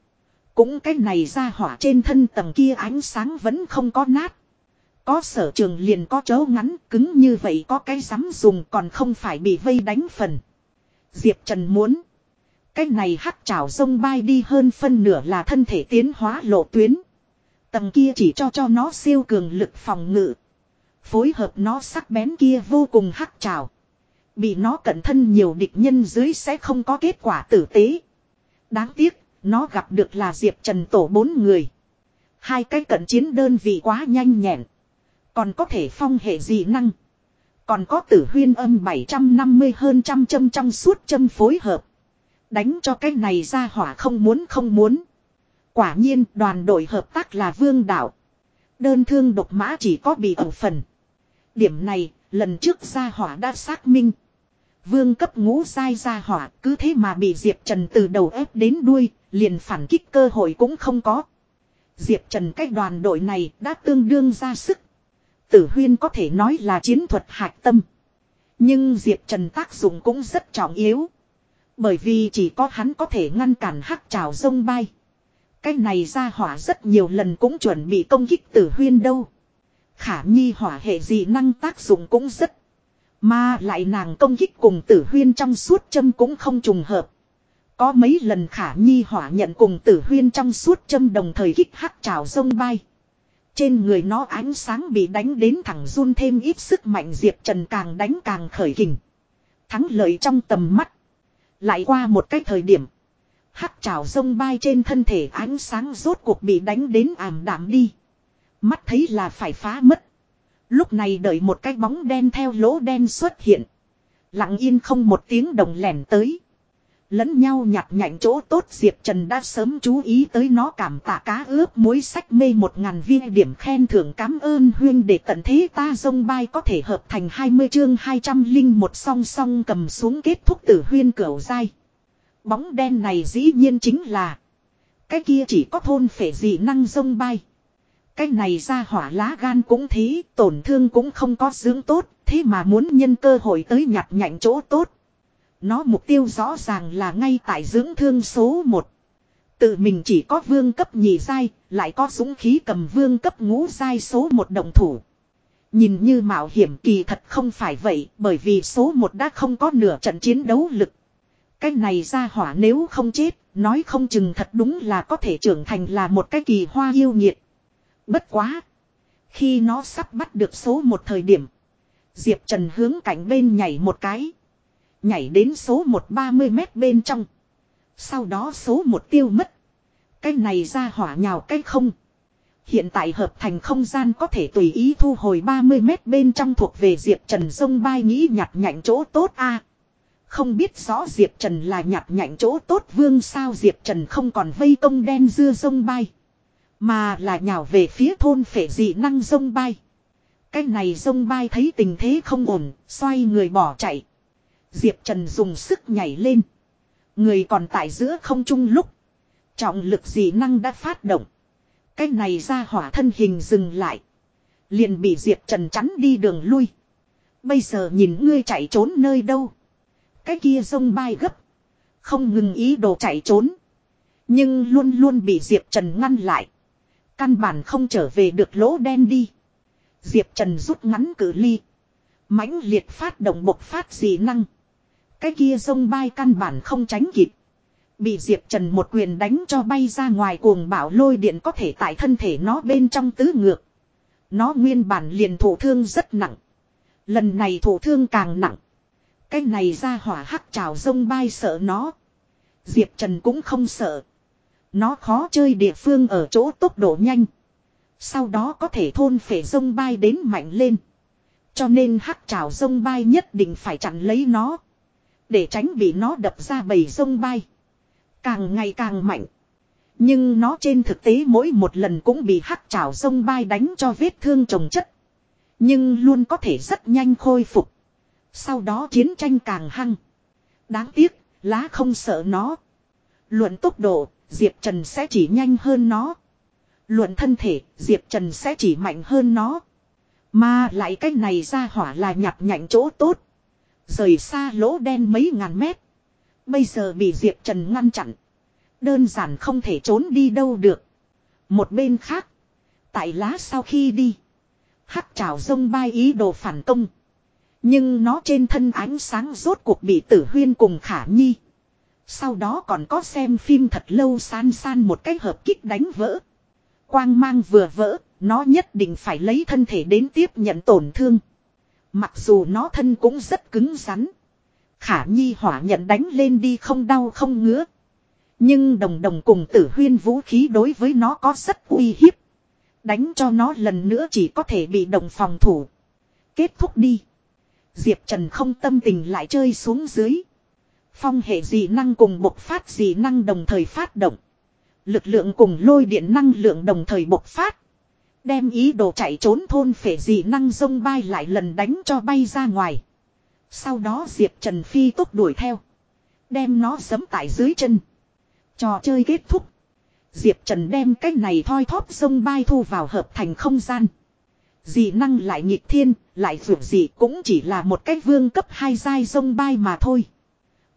Speaker 1: Cũng cái này ra hỏa trên thân tầng kia ánh sáng vẫn không có nát. Có sở trường liền có chỗ ngắn, cứng như vậy có cái dám dùng còn không phải bị vây đánh phần. Diệp Trần muốn. Cái này hắc trảo sông bay đi hơn phân nửa là thân thể tiến hóa lộ tuyến. Tầng kia chỉ cho cho nó siêu cường lực phòng ngự. Phối hợp nó sắc bén kia vô cùng hắc trào, Bị nó cẩn thân nhiều địch nhân dưới sẽ không có kết quả tử tế. Đáng tiếc, nó gặp được là Diệp Trần tổ bốn người. Hai cái cận chiến đơn vị quá nhanh nhẹn. Còn có thể phong hệ dị năng. Còn có tử huyên âm 750 hơn trăm châm trong suốt châm phối hợp. Đánh cho cái này ra hỏa không muốn không muốn. Quả nhiên đoàn đội hợp tác là vương đạo. Đơn thương độc mã chỉ có bị ẩu phần. Điểm này, lần trước gia hỏa đã xác minh. Vương cấp ngũ sai gia hỏa cứ thế mà bị Diệp Trần từ đầu ép đến đuôi, liền phản kích cơ hội cũng không có. Diệp Trần cách đoàn đội này đã tương đương ra sức. Tử huyên có thể nói là chiến thuật hạch tâm. Nhưng Diệp Trần tác dụng cũng rất trọng yếu. Bởi vì chỉ có hắn có thể ngăn cản hắc trào sông bay. Cái này ra hỏa rất nhiều lần cũng chuẩn bị công kích tử huyên đâu. Khả nhi hỏa hệ dị năng tác dụng cũng rất. Mà lại nàng công kích cùng tử huyên trong suốt châm cũng không trùng hợp. Có mấy lần khả nhi hỏa nhận cùng tử huyên trong suốt châm đồng thời kích hắc trào sông bay. Trên người nó ánh sáng bị đánh đến thẳng run thêm ít sức mạnh Diệp Trần càng đánh càng khởi kình. Thắng lợi trong tầm mắt. Lại qua một cái thời điểm. Hắc trào sông bay trên thân thể ánh sáng rốt cuộc bị đánh đến ảm đạm đi. Mắt thấy là phải phá mất. Lúc này đợi một cái bóng đen theo lỗ đen xuất hiện. Lặng yên không một tiếng đồng lẻn tới. Lẫn nhau nhặt nhạnh chỗ tốt Diệp Trần đã sớm chú ý tới nó cảm tạ cá ướp muối sách mê một ngàn viên điểm khen thưởng cảm ơn huyên để tận thế ta dông bay có thể hợp thành 20 chương 200 linh một song song cầm xuống kết thúc tử huyên cửu dai. Bóng đen này dĩ nhiên chính là cái kia chỉ có thôn phể dị năng dông bay. Cái này ra hỏa lá gan cũng thế, tổn thương cũng không có dưỡng tốt, thế mà muốn nhân cơ hội tới nhặt nhạnh chỗ tốt. Nó mục tiêu rõ ràng là ngay tại dưỡng thương số 1. Tự mình chỉ có vương cấp nhì dai, lại có súng khí cầm vương cấp ngũ dai số 1 động thủ. Nhìn như mạo hiểm kỳ thật không phải vậy, bởi vì số 1 đã không có nửa trận chiến đấu lực. Cái này ra hỏa nếu không chết, nói không chừng thật đúng là có thể trưởng thành là một cái kỳ hoa yêu nhiệt. Bất quá. Khi nó sắp bắt được số một thời điểm. Diệp Trần hướng cảnh bên nhảy một cái. Nhảy đến số 130 mét bên trong. Sau đó số một tiêu mất. Cái này ra hỏa nhào cái không. Hiện tại hợp thành không gian có thể tùy ý thu hồi 30 mét bên trong thuộc về Diệp Trần sông bay nghĩ nhặt nhạnh chỗ tốt a Không biết rõ Diệp Trần là nhặt nhạnh chỗ tốt vương sao Diệp Trần không còn vây công đen dưa sông bay. Mà là nhào về phía thôn phệ dị năng sông bay. Cái này sông bay thấy tình thế không ổn, xoay người bỏ chạy. Diệp Trần dùng sức nhảy lên. Người còn tại giữa không trung lúc. Trọng lực dị năng đã phát động. Cái này ra hỏa thân hình dừng lại. Liền bị Diệp Trần chắn đi đường lui. Bây giờ nhìn ngươi chạy trốn nơi đâu. Cái kia sông bay gấp. Không ngừng ý đồ chạy trốn. Nhưng luôn luôn bị Diệp Trần ngăn lại. Căn bản không trở về được lỗ đen đi. Diệp Trần rút ngắn cử ly. mãnh liệt phát động bộc phát dị năng. Cái kia sông bay căn bản không tránh kịp. Bị Diệp Trần một quyền đánh cho bay ra ngoài cuồng bảo lôi điện có thể tại thân thể nó bên trong tứ ngược. Nó nguyên bản liền thổ thương rất nặng. Lần này thổ thương càng nặng. Cái này ra hỏa hắc trào sông bay sợ nó. Diệp Trần cũng không sợ. Nó khó chơi địa phương ở chỗ tốc độ nhanh. Sau đó có thể thôn phể sông bay đến mạnh lên. Cho nên hắc trào sông bay nhất định phải chặn lấy nó. Để tránh bị nó đập ra bầy sông bay. Càng ngày càng mạnh. Nhưng nó trên thực tế mỗi một lần cũng bị hắc trào sông bay đánh cho vết thương trồng chất. Nhưng luôn có thể rất nhanh khôi phục. Sau đó chiến tranh càng hăng. Đáng tiếc, lá không sợ nó. Luận tốc độ, Diệp Trần sẽ chỉ nhanh hơn nó. Luận thân thể, Diệp Trần sẽ chỉ mạnh hơn nó. Mà lại cách này ra hỏa là nhặt nhạnh chỗ tốt. Rời xa lỗ đen mấy ngàn mét. Bây giờ bị Diệp Trần ngăn chặn. Đơn giản không thể trốn đi đâu được. Một bên khác. Tại lá sau khi đi. Hắc trào sông bay ý đồ phản công. Nhưng nó trên thân ánh sáng rốt cuộc bị tử huyên cùng khả nhi. Sau đó còn có xem phim thật lâu san san một cái hợp kích đánh vỡ. Quang mang vừa vỡ, nó nhất định phải lấy thân thể đến tiếp nhận tổn thương. Mặc dù nó thân cũng rất cứng rắn. Khả nhi hỏa nhận đánh lên đi không đau không ngứa. Nhưng đồng đồng cùng tử huyên vũ khí đối với nó có rất uy hiếp. Đánh cho nó lần nữa chỉ có thể bị đồng phòng thủ. Kết thúc đi. Diệp Trần không tâm tình lại chơi xuống dưới. Phong hệ dị năng cùng bộc phát dị năng đồng thời phát động. Lực lượng cùng lôi điện năng lượng đồng thời bộc phát. Đem ý đồ chạy trốn thôn phệ dị năng sông bay lại lần đánh cho bay ra ngoài. Sau đó Diệp Trần Phi tốc đuổi theo. Đem nó giấm tại dưới chân. Trò chơi kết thúc. Diệp Trần đem cái này thoi thóp sông bay thu vào hợp thành không gian. Dị năng lại nhịp thiên, lại vượt dị cũng chỉ là một cái vương cấp hai giai sông bay mà thôi.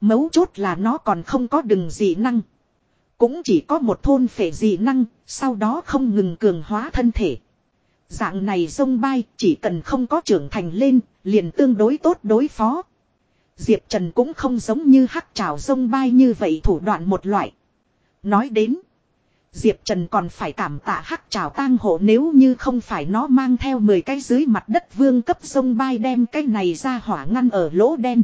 Speaker 1: Mấu chốt là nó còn không có đừng dị năng. Cũng chỉ có một thôn phệ dị năng, sau đó không ngừng cường hóa thân thể. Dạng này sông bay chỉ cần không có trưởng thành lên, liền tương đối tốt đối phó. Diệp Trần cũng không giống như hắc trào sông bay như vậy thủ đoạn một loại. Nói đến, Diệp Trần còn phải cảm tạ hắc trào tang hộ nếu như không phải nó mang theo 10 cái dưới mặt đất vương cấp sông bay đem cái này ra hỏa ngăn ở lỗ đen.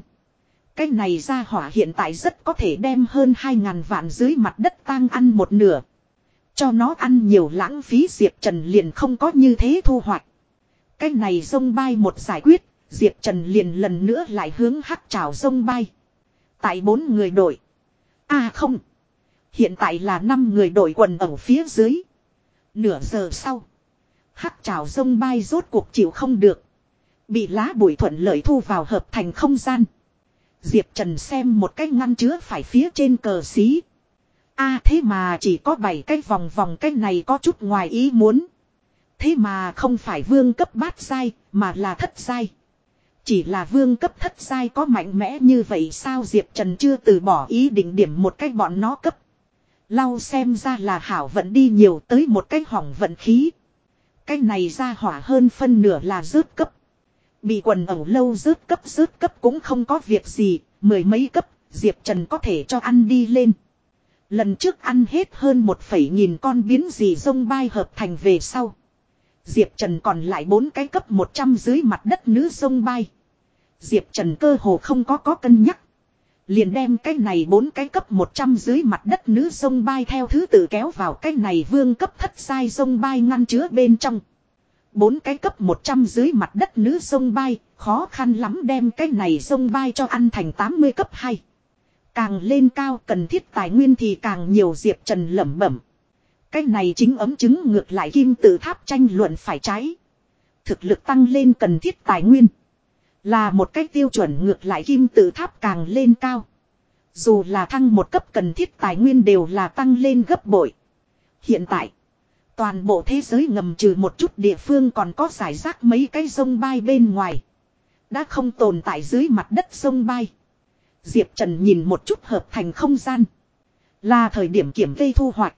Speaker 1: Cái này ra hỏa hiện tại rất có thể đem hơn 2.000 vạn dưới mặt đất tang ăn một nửa. Cho nó ăn nhiều lãng phí Diệp Trần liền không có như thế thu hoạch. Cái này sông bay một giải quyết, Diệp Trần liền lần nữa lại hướng hắc trào sông bay. Tại bốn người đội. À không. Hiện tại là năm người đội quần ở phía dưới. Nửa giờ sau. Hắc trào sông bay rốt cuộc chịu không được. Bị lá bụi thuận lợi thu vào hợp thành không gian. Diệp Trần xem một cái ngăn chứa phải phía trên cờ xí. a thế mà chỉ có 7 cái vòng vòng cái này có chút ngoài ý muốn. Thế mà không phải vương cấp bát sai, mà là thất sai. Chỉ là vương cấp thất sai có mạnh mẽ như vậy sao Diệp Trần chưa từ bỏ ý định điểm một cách bọn nó cấp. Lau xem ra là hảo vận đi nhiều tới một cách hỏng vận khí. Cái này ra hỏa hơn phân nửa là rớt cấp. Bị quần ẩu lâu rớt cấp rớt cấp cũng không có việc gì, mười mấy cấp, Diệp Trần có thể cho ăn đi lên. Lần trước ăn hết hơn một phẩy nghìn con biến gì sông bay hợp thành về sau. Diệp Trần còn lại bốn cái cấp 100 dưới mặt đất nữ sông bay. Diệp Trần cơ hồ không có có cân nhắc. Liền đem cái này bốn cái cấp 100 dưới mặt đất nữ sông bay theo thứ tự kéo vào cái này vương cấp thất sai sông bay ngăn chứa bên trong. Bốn cái cấp 100 dưới mặt đất nữ sông bay, khó khăn lắm đem cái này sông bay cho ăn thành 80 cấp 2. Càng lên cao cần thiết tài nguyên thì càng nhiều Diệp Trần lẩm bẩm. Cái này chính ấm chứng ngược lại kim tự tháp tranh luận phải trái. Thực lực tăng lên cần thiết tài nguyên. Là một cách tiêu chuẩn ngược lại kim tự tháp càng lên cao. Dù là thăng một cấp cần thiết tài nguyên đều là tăng lên gấp bội. Hiện tại, toàn bộ thế giới ngầm trừ một chút địa phương còn có giải rác mấy cái sông bay bên ngoài. Đã không tồn tại dưới mặt đất sông bay. Diệp Trần nhìn một chút hợp thành không gian. Là thời điểm kiểm kê thu hoạch.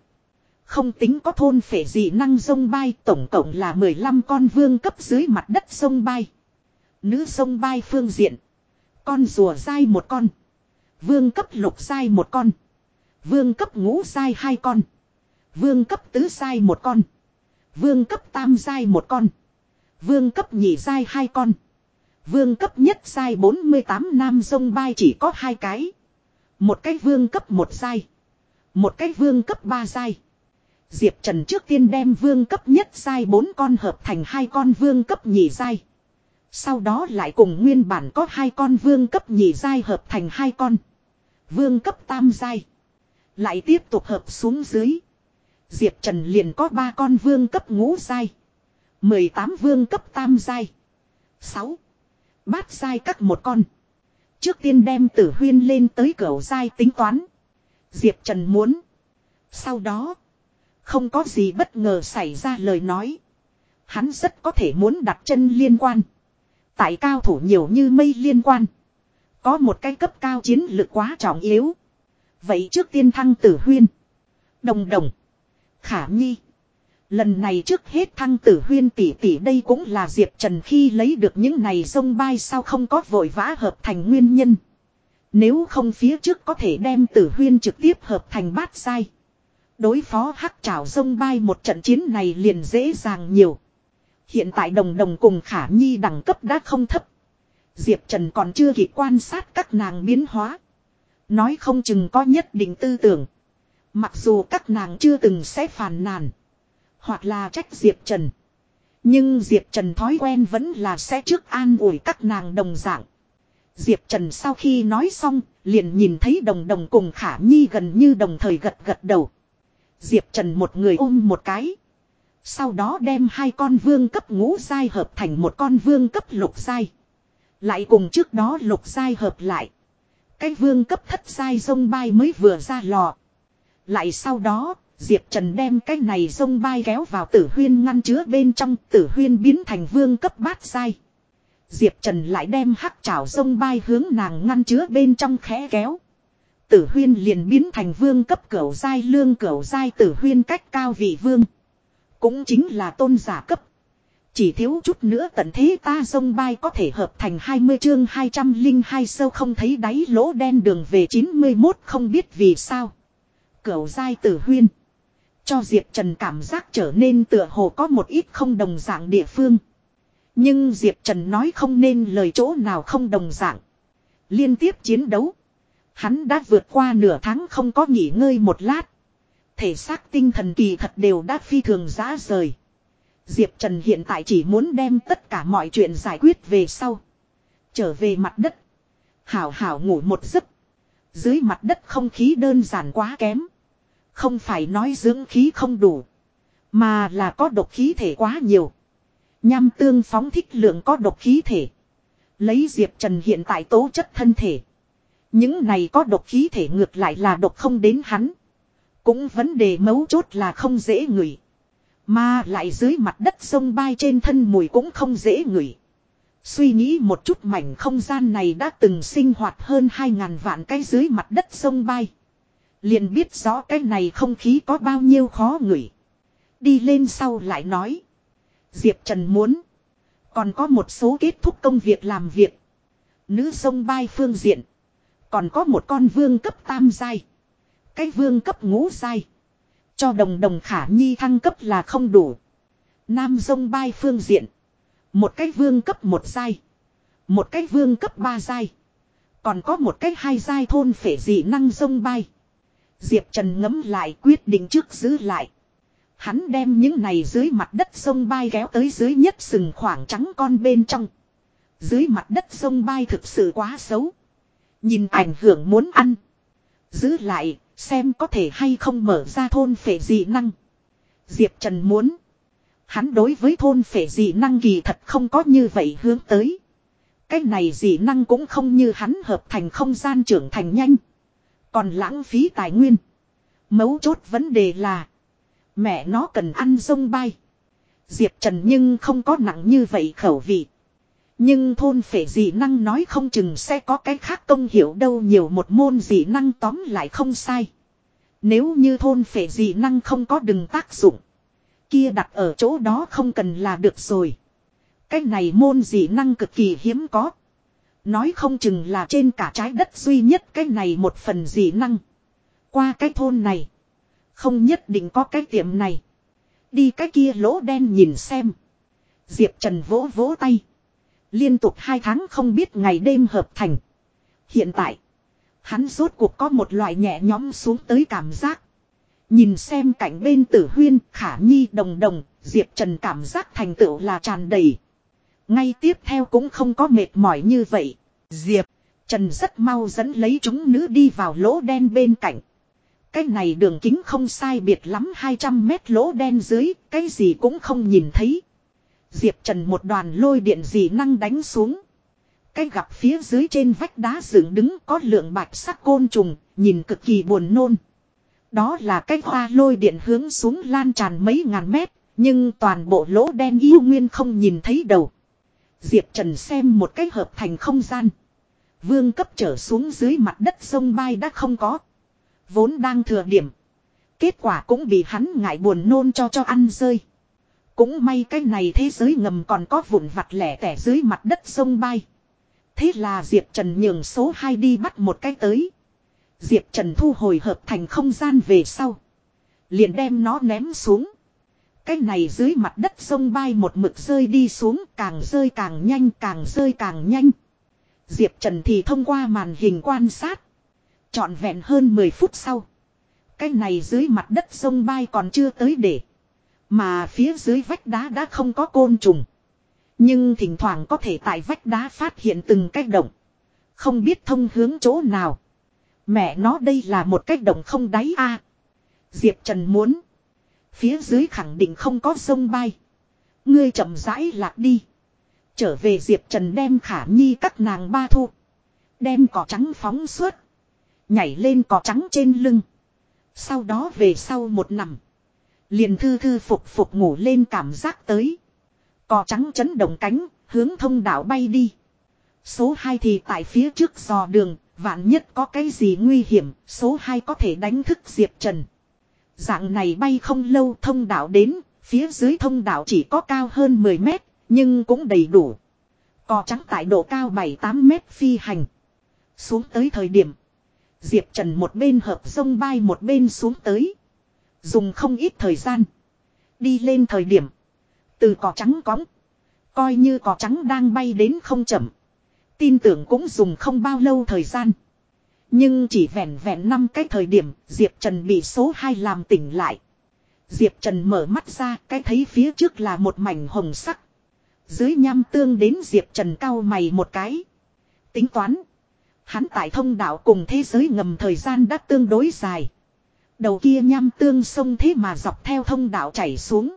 Speaker 1: Không tính có thôn phể gì năng sông bay, tổng cộng là 15 con vương cấp dưới mặt đất sông bay. Nữ sông bay phương diện. Con rùa dai một con. Vương cấp lục dai một con. Vương cấp ngũ dai hai con. Vương cấp tứ sai một con. Vương cấp tam sai một con. Vương cấp nhị sai hai con. Vương cấp nhất sai 48 nam sông bay chỉ có hai cái. Một cái vương cấp một sai, Một cái vương cấp ba sai. Diệp Trần trước tiên đem vương cấp nhất sai bốn con hợp thành hai con vương cấp nhị sai, Sau đó lại cùng nguyên bản có hai con vương cấp nhị sai hợp thành hai con. Vương cấp tam sai, Lại tiếp tục hợp xuống dưới. Diệp Trần liền có ba con vương cấp ngũ dai. 18 vương cấp tam dai. 6. Bát dai các một con. Trước tiên đem tử huyên lên tới cửa dai tính toán. Diệp Trần muốn. Sau đó. Không có gì bất ngờ xảy ra lời nói. Hắn rất có thể muốn đặt chân liên quan. Tại cao thủ nhiều như mây liên quan. Có một cái cấp cao chiến lược quá trọng yếu. Vậy trước tiên thăng tử huyên. Đồng đồng. Khả nhi. Lần này trước hết thăng tử huyên tỷ tỷ đây cũng là Diệp Trần khi lấy được những này sông bay sao không có vội vã hợp thành nguyên nhân. Nếu không phía trước có thể đem tử huyên trực tiếp hợp thành bát sai. Đối phó hắc trảo sông bay một trận chiến này liền dễ dàng nhiều. Hiện tại đồng đồng cùng khả nhi đẳng cấp đã không thấp. Diệp Trần còn chưa kịp quan sát các nàng biến hóa. Nói không chừng có nhất định tư tưởng. Mặc dù các nàng chưa từng sẽ phàn nàn. Hoặc là trách Diệp Trần. Nhưng Diệp Trần thói quen vẫn là sẽ trước an ủi các nàng đồng dạng. Diệp Trần sau khi nói xong, liền nhìn thấy đồng đồng cùng Khả Nhi gần như đồng thời gật gật đầu. Diệp Trần một người ôm một cái. Sau đó đem hai con vương cấp ngũ dai hợp thành một con vương cấp lục dai. Lại cùng trước đó lục dai hợp lại. Cái vương cấp thất dai sông bay mới vừa ra lò. Lại sau đó, Diệp Trần đem cái này sông bay kéo vào tử huyên ngăn chứa bên trong tử huyên biến thành vương cấp bát sai Diệp Trần lại đem hắc chảo sông bay hướng nàng ngăn chứa bên trong khẽ kéo. Tử huyên liền biến thành vương cấp cửu dai lương cửu dai tử huyên cách cao vị vương. Cũng chính là tôn giả cấp. Chỉ thiếu chút nữa tận thế ta sông bay có thể hợp thành 20 chương 202 sâu không thấy đáy lỗ đen đường về 91 không biết vì sao. Cửu giai tử huyên. Cho Diệp Trần cảm giác trở nên tựa hồ có một ít không đồng dạng địa phương. Nhưng Diệp Trần nói không nên lời chỗ nào không đồng dạng. Liên tiếp chiến đấu. Hắn đã vượt qua nửa tháng không có nghỉ ngơi một lát thể xác tinh thần kỳ thật đều đã phi thường giá rời. Diệp Trần hiện tại chỉ muốn đem tất cả mọi chuyện giải quyết về sau. Trở về mặt đất. Hảo hảo ngủ một giấc. Dưới mặt đất không khí đơn giản quá kém. Không phải nói dưỡng khí không đủ. Mà là có độc khí thể quá nhiều. Nham tương phóng thích lượng có độc khí thể. Lấy Diệp Trần hiện tại tố chất thân thể. Những này có độc khí thể ngược lại là độc không đến hắn. Cũng vấn đề mấu chốt là không dễ ngửi. Mà lại dưới mặt đất sông bay trên thân mùi cũng không dễ ngửi. Suy nghĩ một chút mảnh không gian này đã từng sinh hoạt hơn 2.000 vạn cái dưới mặt đất sông bay. Liền biết rõ cái này không khí có bao nhiêu khó ngửi. Đi lên sau lại nói. Diệp Trần muốn. Còn có một số kết thúc công việc làm việc. Nữ sông bay phương diện. Còn có một con vương cấp tam giai. Cái vương cấp ngũ giai. Cho đồng đồng khả nhi thăng cấp là không đủ. Nam sông bay phương diện. Một cái vương cấp một giai. Một cái vương cấp ba giai. Còn có một cái hai giai thôn phể dị năng sông bay. Diệp Trần ngấm lại quyết định trước giữ lại. Hắn đem những này dưới mặt đất sông bay kéo tới dưới nhất sừng khoảng trắng con bên trong. Dưới mặt đất sông bay thực sự quá xấu. Nhìn ảnh hưởng muốn ăn. Giữ lại, xem có thể hay không mở ra thôn phệ dị năng. Diệp Trần muốn. Hắn đối với thôn phệ dị năng kỳ thật không có như vậy hướng tới. Cái này dị năng cũng không như hắn hợp thành không gian trưởng thành nhanh. Còn lãng phí tài nguyên. Mấu chốt vấn đề là. Mẹ nó cần ăn sông bay. Diệp Trần nhưng không có nặng như vậy khẩu vị. Nhưng thôn phệ dị năng nói không chừng sẽ có cái khác công hiểu đâu nhiều một môn dị năng tóm lại không sai. Nếu như thôn phệ dị năng không có đừng tác dụng. Kia đặt ở chỗ đó không cần là được rồi. Cái này môn dị năng cực kỳ hiếm có. Nói không chừng là trên cả trái đất duy nhất cái này một phần dị năng. Qua cái thôn này. Không nhất định có cái tiệm này. Đi cái kia lỗ đen nhìn xem. Diệp Trần vỗ vỗ tay. Liên tục hai tháng không biết ngày đêm hợp thành. Hiện tại. Hắn rốt cuộc có một loại nhẹ nhõm xuống tới cảm giác. Nhìn xem cảnh bên tử huyên, khả nhi đồng đồng, Diệp Trần cảm giác thành tựu là tràn đầy. Ngay tiếp theo cũng không có mệt mỏi như vậy. Diệp, Trần rất mau dẫn lấy chúng nữ đi vào lỗ đen bên cạnh. Cái này đường kính không sai biệt lắm 200 mét lỗ đen dưới, cái gì cũng không nhìn thấy. Diệp Trần một đoàn lôi điện gì năng đánh xuống. Cái gặp phía dưới trên vách đá dựng đứng có lượng bạch sắc côn trùng, nhìn cực kỳ buồn nôn. Đó là cái hoa lôi điện hướng xuống lan tràn mấy ngàn mét, nhưng toàn bộ lỗ đen yêu nguyên không nhìn thấy đầu. Diệp Trần xem một cái hợp thành không gian. Vương cấp trở xuống dưới mặt đất sông bay đã không có. Vốn đang thừa điểm. Kết quả cũng bị hắn ngại buồn nôn cho cho ăn rơi. Cũng may cái này thế giới ngầm còn có vụn vặt lẻ tẻ dưới mặt đất sông bay. Thế là Diệp Trần nhường số 2 đi bắt một cái tới. Diệp Trần thu hồi hợp thành không gian về sau. Liền đem nó ném xuống. Cái này dưới mặt đất sông bay một mực rơi đi xuống, càng rơi càng nhanh, càng rơi càng nhanh. Diệp Trần thì thông qua màn hình quan sát. Chọn vẹn hơn 10 phút sau. Cái này dưới mặt đất sông bay còn chưa tới để. Mà phía dưới vách đá đã không có côn trùng. Nhưng thỉnh thoảng có thể tại vách đá phát hiện từng cái động. Không biết thông hướng chỗ nào. Mẹ nó đây là một cách động không đáy a. Diệp Trần muốn. Phía dưới khẳng định không có sông bay. Ngươi chậm rãi lạc đi. Trở về Diệp Trần đem khả nhi các nàng ba thu. Đem cỏ trắng phóng suốt. Nhảy lên cỏ trắng trên lưng. Sau đó về sau một nằm. Liền thư thư phục phục ngủ lên cảm giác tới. Cỏ trắng chấn động cánh, hướng thông đảo bay đi. Số 2 thì tại phía trước dò đường, vạn nhất có cái gì nguy hiểm, số 2 có thể đánh thức Diệp Trần. Dạng này bay không lâu thông đảo đến, phía dưới thông đảo chỉ có cao hơn 10 mét, nhưng cũng đầy đủ. Cò trắng tại độ cao 7-8 mét phi hành. Xuống tới thời điểm. Diệp Trần một bên hợp sông bay một bên xuống tới. Dùng không ít thời gian. Đi lên thời điểm. Từ cỏ trắng cóng. Coi như cỏ trắng đang bay đến không chậm. Tin tưởng cũng dùng không bao lâu thời gian. Nhưng chỉ vẹn vẹn năm cái thời điểm, Diệp Trần bị số 2 làm tỉnh lại. Diệp Trần mở mắt ra, cái thấy phía trước là một mảnh hồng sắc. Dưới nham tương đến Diệp Trần cao mày một cái. Tính toán. Hắn tại thông đạo cùng thế giới ngầm thời gian đã tương đối dài. Đầu kia nham tương sông thế mà dọc theo thông đạo chảy xuống.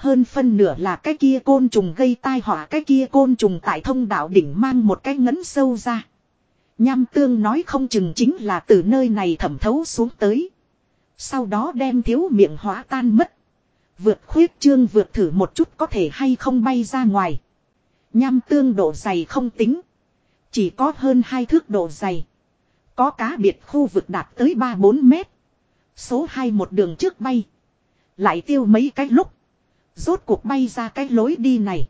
Speaker 1: Hơn phân nửa là cái kia côn trùng gây tai họa, cái kia côn trùng tại thông đạo đỉnh mang một cái ngấn sâu ra. Nham tương nói không chừng chính là từ nơi này thẩm thấu xuống tới. Sau đó đem thiếu miệng hóa tan mất. Vượt khuyết trương vượt thử một chút có thể hay không bay ra ngoài. Nham tương độ dày không tính. Chỉ có hơn hai thước độ dày. Có cá biệt khu vực đạt tới 3-4 mét. Số 2 một đường trước bay. Lại tiêu mấy cái lúc. Rốt cuộc bay ra cái lối đi này.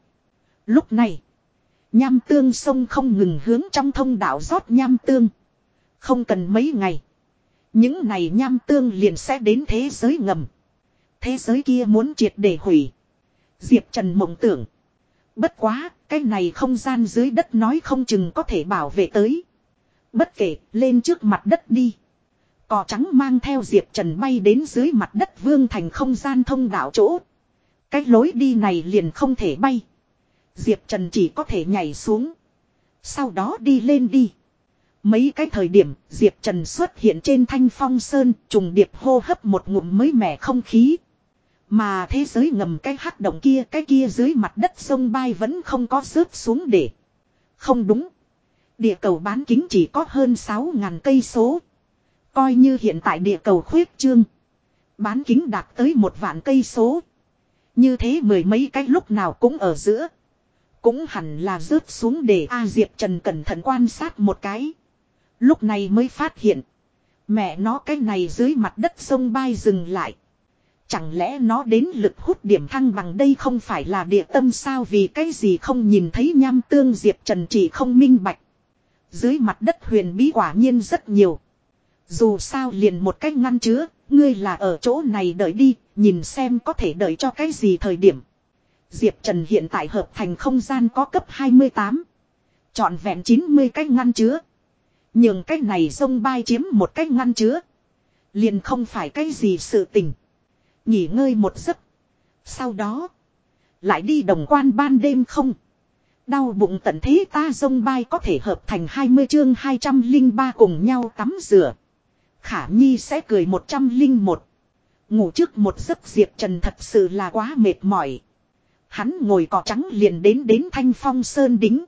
Speaker 1: Lúc này. Nham tương sông không ngừng hướng trong thông đạo rót nham tương. Không cần mấy ngày. Những này nham tương liền sẽ đến thế giới ngầm. Thế giới kia muốn triệt để hủy. Diệp Trần mộng tưởng. Bất quá, cái này không gian dưới đất nói không chừng có thể bảo vệ tới. Bất kể, lên trước mặt đất đi. Cỏ trắng mang theo Diệp Trần bay đến dưới mặt đất vương thành không gian thông đạo chỗ. Cái lối đi này liền không thể bay. Diệp Trần chỉ có thể nhảy xuống. Sau đó đi lên đi. Mấy cái thời điểm, Diệp Trần xuất hiện trên thanh phong sơn, trùng điệp hô hấp một ngụm mới mẻ không khí. Mà thế giới ngầm cái hắc động kia, cái kia dưới mặt đất sông bay vẫn không có rớt xuống để. Không đúng. Địa cầu bán kính chỉ có hơn 6.000 cây số. Coi như hiện tại địa cầu khuyết trương. Bán kính đạt tới một vạn cây số. Như thế mười mấy cái lúc nào cũng ở giữa. Cũng hẳn là rớt xuống để A Diệp Trần cẩn thận quan sát một cái. Lúc này mới phát hiện. Mẹ nó cái này dưới mặt đất sông bay dừng lại. Chẳng lẽ nó đến lực hút điểm thăng bằng đây không phải là địa tâm sao vì cái gì không nhìn thấy nham tương Diệp Trần chỉ không minh bạch. Dưới mặt đất huyền bí quả nhiên rất nhiều. Dù sao liền một cách ngăn chứa, ngươi là ở chỗ này đợi đi, nhìn xem có thể đợi cho cái gì thời điểm. Diệp Trần hiện tại hợp thành không gian có cấp 28. Chọn vẹn 90 cách ngăn chứa. Nhưng cách này sông bay chiếm một cách ngăn chứa. Liền không phải cái gì sự tình. Nghỉ ngơi một giấc. Sau đó. Lại đi đồng quan ban đêm không. Đau bụng tận thế ta sông bay có thể hợp thành 20 chương 203 cùng nhau tắm rửa. Khả Nhi sẽ cười 101. Ngủ trước một giấc Diệp Trần thật sự là quá mệt mỏi. Hắn ngồi cỏ trắng liền đến đến thanh phong sơn đính.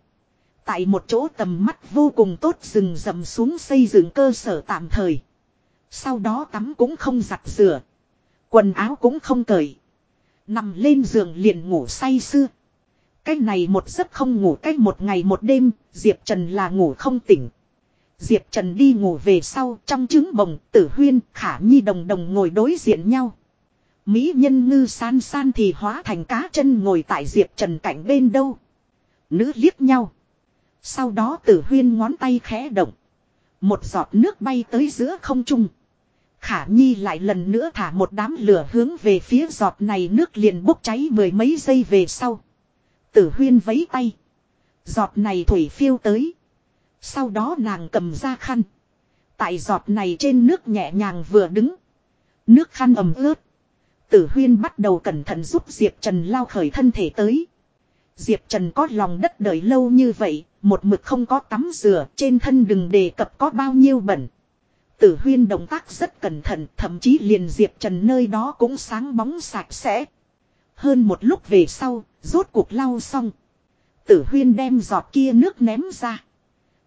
Speaker 1: Tại một chỗ tầm mắt vô cùng tốt rừng rầm xuống xây dựng cơ sở tạm thời. Sau đó tắm cũng không giặt rửa. Quần áo cũng không cởi. Nằm lên giường liền ngủ say sưa. Cách này một giấc không ngủ cách một ngày một đêm, Diệp Trần là ngủ không tỉnh. Diệp Trần đi ngủ về sau trong trứng bồng, tử huyên, khả nhi đồng đồng ngồi đối diện nhau. Mỹ nhân ngư san san thì hóa thành cá chân ngồi tại Diệp Trần cạnh bên đâu. Nữ liếc nhau. Sau đó tử huyên ngón tay khẽ động. Một giọt nước bay tới giữa không trung. Khả Nhi lại lần nữa thả một đám lửa hướng về phía giọt này nước liền bốc cháy mười mấy giây về sau. Tử huyên vấy tay. Giọt này thủy phiêu tới. Sau đó nàng cầm ra khăn. Tại giọt này trên nước nhẹ nhàng vừa đứng. Nước khăn ẩm ướt. Tử huyên bắt đầu cẩn thận giúp Diệp Trần lao khởi thân thể tới. Diệp Trần có lòng đất đợi lâu như vậy, một mực không có tắm rửa, trên thân đừng đề cập có bao nhiêu bẩn. Tử huyên động tác rất cẩn thận, thậm chí liền Diệp Trần nơi đó cũng sáng bóng sạch sẽ. Hơn một lúc về sau, rốt cuộc lau xong. Tử huyên đem giọt kia nước ném ra.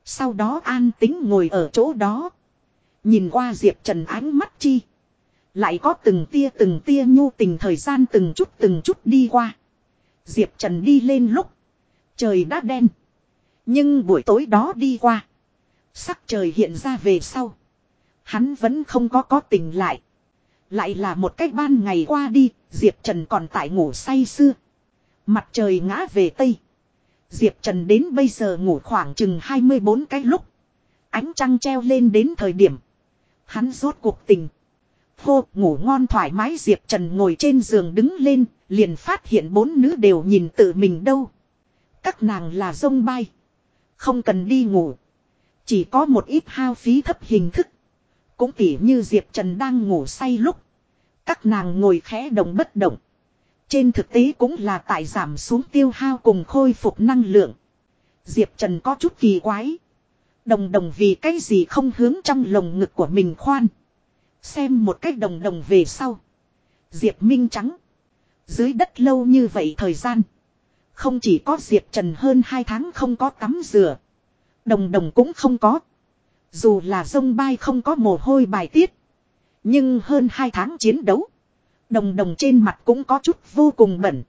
Speaker 1: Sau đó an tính ngồi ở chỗ đó. Nhìn qua Diệp Trần ánh mắt chi. Lại có từng tia từng tia nhu tình thời gian từng chút từng chút đi qua. Diệp Trần đi lên lúc. Trời đã đen. Nhưng buổi tối đó đi qua. Sắc trời hiện ra về sau. Hắn vẫn không có có tình lại. Lại là một cách ban ngày qua đi. Diệp Trần còn tại ngủ say sưa. Mặt trời ngã về Tây. Diệp Trần đến bây giờ ngủ khoảng chừng 24 cái lúc. Ánh trăng treo lên đến thời điểm. Hắn rốt cuộc tình. Khô ngủ ngon thoải mái, Diệp Trần ngồi trên giường đứng lên. Liền phát hiện bốn nữ đều nhìn tự mình đâu. Các nàng là sông bay. Không cần đi ngủ. Chỉ có một ít hao phí thấp hình thức. Cũng tỉ như Diệp Trần đang ngủ say lúc. Các nàng ngồi khẽ động bất động. Trên thực tế cũng là tại giảm xuống tiêu hao cùng khôi phục năng lượng. Diệp Trần có chút kỳ quái. Đồng đồng vì cái gì không hướng trong lồng ngực của mình khoan. Xem một cách đồng đồng về sau. Diệp Minh Trắng. Dưới đất lâu như vậy thời gian. Không chỉ có Diệp Trần hơn 2 tháng không có tắm rửa. Đồng đồng cũng không có. Dù là sông bay không có mồ hôi bài tiết. Nhưng hơn 2 tháng chiến đấu. Đồng đồng trên mặt cũng có chút vô cùng bẩn.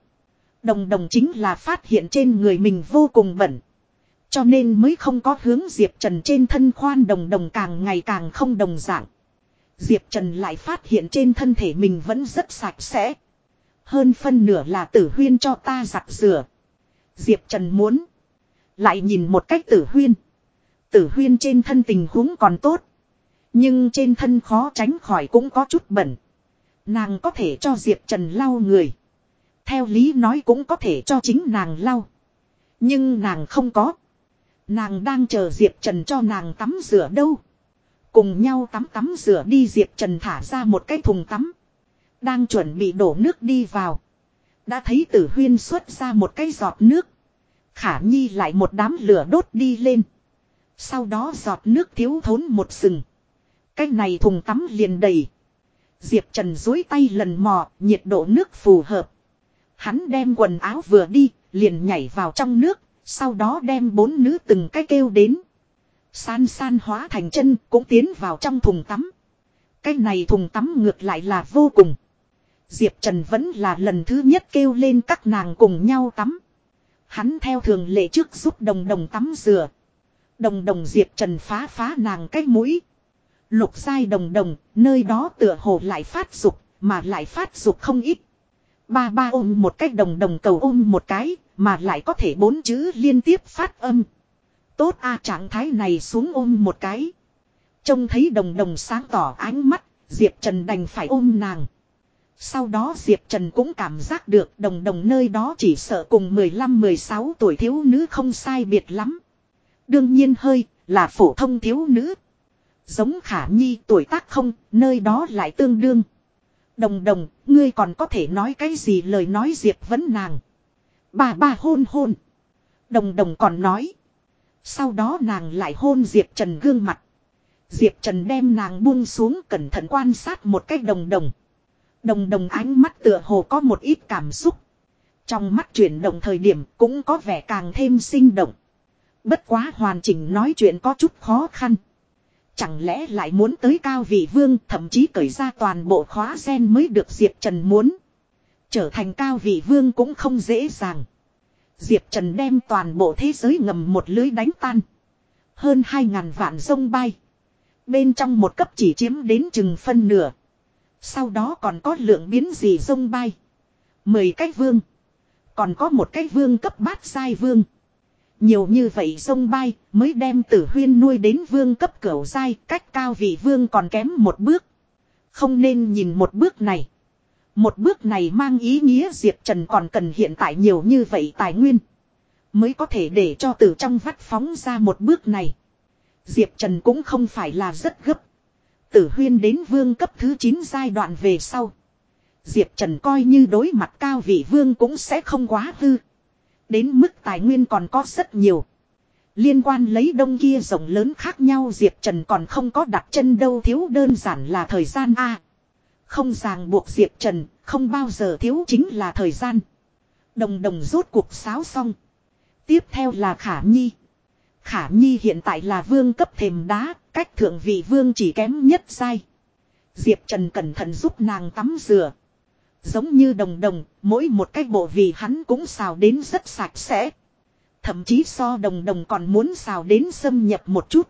Speaker 1: Đồng đồng chính là phát hiện trên người mình vô cùng bẩn. Cho nên mới không có hướng Diệp Trần trên thân khoan đồng đồng càng ngày càng không đồng dạng. Diệp Trần lại phát hiện trên thân thể mình vẫn rất sạch sẽ. Hơn phân nửa là tử huyên cho ta giặt rửa. Diệp Trần muốn. Lại nhìn một cách tử huyên. Tử huyên trên thân tình huống còn tốt. Nhưng trên thân khó tránh khỏi cũng có chút bẩn. Nàng có thể cho Diệp Trần lau người. Theo lý nói cũng có thể cho chính nàng lau. Nhưng nàng không có. Nàng đang chờ Diệp Trần cho nàng tắm rửa đâu. Cùng nhau tắm tắm rửa đi Diệp Trần thả ra một cái thùng tắm. Đang chuẩn bị đổ nước đi vào. Đã thấy tử huyên xuất ra một cái giọt nước. Khả nhi lại một đám lửa đốt đi lên. Sau đó giọt nước thiếu thốn một sừng. Cái này thùng tắm liền đầy. Diệp Trần dối tay lần mò, nhiệt độ nước phù hợp. Hắn đem quần áo vừa đi, liền nhảy vào trong nước, sau đó đem bốn nữ từng cái kêu đến. San san hóa thành chân cũng tiến vào trong thùng tắm. Cái này thùng tắm ngược lại là vô cùng. Diệp Trần vẫn là lần thứ nhất kêu lên các nàng cùng nhau tắm. Hắn theo thường lệ trước giúp đồng đồng tắm rửa. Đồng đồng Diệp Trần phá phá nàng cái mũi. Lục sai đồng đồng, nơi đó tựa hồ lại phát dục, mà lại phát dục không ít. Ba ba ôm một cái đồng đồng cầu ôm một cái, mà lại có thể bốn chữ liên tiếp phát âm. Tốt a trạng thái này xuống ôm một cái. Trông thấy đồng đồng sáng tỏ ánh mắt, Diệp Trần đành phải ôm nàng. Sau đó Diệp Trần cũng cảm giác được đồng đồng nơi đó chỉ sợ cùng 15-16 tuổi thiếu nữ không sai biệt lắm. Đương nhiên hơi là phổ thông thiếu nữ. Giống khả nhi tuổi tác không, nơi đó lại tương đương. Đồng đồng, ngươi còn có thể nói cái gì lời nói Diệp vấn nàng. Bà bà hôn hôn. Đồng đồng còn nói. Sau đó nàng lại hôn Diệp Trần gương mặt. Diệp Trần đem nàng buông xuống cẩn thận quan sát một cách đồng đồng. Đồng đồng ánh mắt tựa hồ có một ít cảm xúc. Trong mắt chuyển động thời điểm cũng có vẻ càng thêm sinh động. Bất quá hoàn chỉnh nói chuyện có chút khó khăn. Chẳng lẽ lại muốn tới cao vị vương, thậm chí cởi ra toàn bộ khóa sen mới được Diệp Trần muốn. Trở thành cao vị vương cũng không dễ dàng. Diệp Trần đem toàn bộ thế giới ngầm một lưới đánh tan. Hơn 2.000 vạn sông bay. Bên trong một cấp chỉ chiếm đến chừng phân nửa. Sau đó còn có lượng biến gì sông bay. Mười cái vương. Còn có một cái vương cấp bát sai vương. Nhiều như vậy sông bay, mới đem tử huyên nuôi đến vương cấp cửu giai, cách cao vị vương còn kém một bước. Không nên nhìn một bước này. Một bước này mang ý nghĩa Diệp Trần còn cần hiện tại nhiều như vậy tài nguyên. Mới có thể để cho từ trong vắt phóng ra một bước này. Diệp Trần cũng không phải là rất gấp. Tử huyên đến vương cấp thứ 9 giai đoạn về sau. Diệp Trần coi như đối mặt cao vị vương cũng sẽ không quá hư. Đến mức tài nguyên còn có rất nhiều. Liên quan lấy đông kia rộng lớn khác nhau Diệp Trần còn không có đặt chân đâu thiếu đơn giản là thời gian A. Không ràng buộc Diệp Trần, không bao giờ thiếu chính là thời gian. Đồng đồng rốt cuộc sáo xong. Tiếp theo là Khả Nhi. Khả Nhi hiện tại là vương cấp thềm đá, cách thượng vị vương chỉ kém nhất sai. Diệp Trần cẩn thận giúp nàng tắm rửa. Giống như đồng đồng, mỗi một cái bộ vì hắn cũng xào đến rất sạch sẽ. Thậm chí so đồng đồng còn muốn xào đến xâm nhập một chút.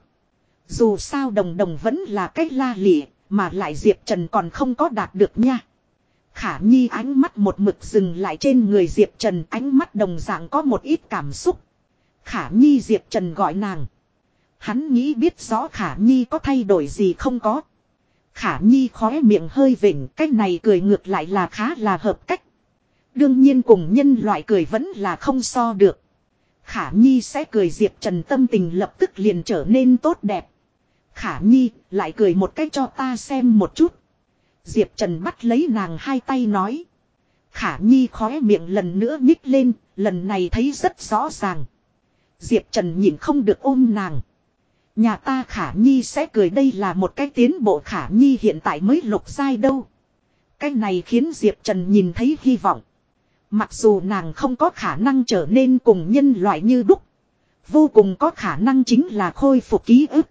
Speaker 1: Dù sao đồng đồng vẫn là cách la lịa, mà lại Diệp Trần còn không có đạt được nha. Khả Nhi ánh mắt một mực dừng lại trên người Diệp Trần ánh mắt đồng dạng có một ít cảm xúc. Khả Nhi Diệp Trần gọi nàng. Hắn nghĩ biết rõ Khả Nhi có thay đổi gì không có. Khả Nhi khóe miệng hơi vỉnh cách này cười ngược lại là khá là hợp cách. Đương nhiên cùng nhân loại cười vẫn là không so được. Khả Nhi sẽ cười Diệp Trần tâm tình lập tức liền trở nên tốt đẹp. Khả Nhi lại cười một cách cho ta xem một chút. Diệp Trần bắt lấy nàng hai tay nói. Khả Nhi khóe miệng lần nữa nhích lên, lần này thấy rất rõ ràng. Diệp Trần nhìn không được ôm nàng. Nhà ta khả nhi sẽ cười đây là một cái tiến bộ khả nhi hiện tại mới lục giai đâu. Cái này khiến Diệp Trần nhìn thấy hy vọng. Mặc dù nàng không có khả năng trở nên cùng nhân loại như đúc. Vô cùng có khả năng chính là khôi phục ký ức.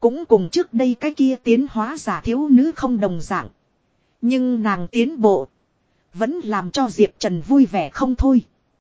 Speaker 1: Cũng cùng trước đây cái kia tiến hóa giả thiếu nữ không đồng dạng. Nhưng nàng tiến bộ. Vẫn làm cho Diệp Trần vui vẻ không thôi.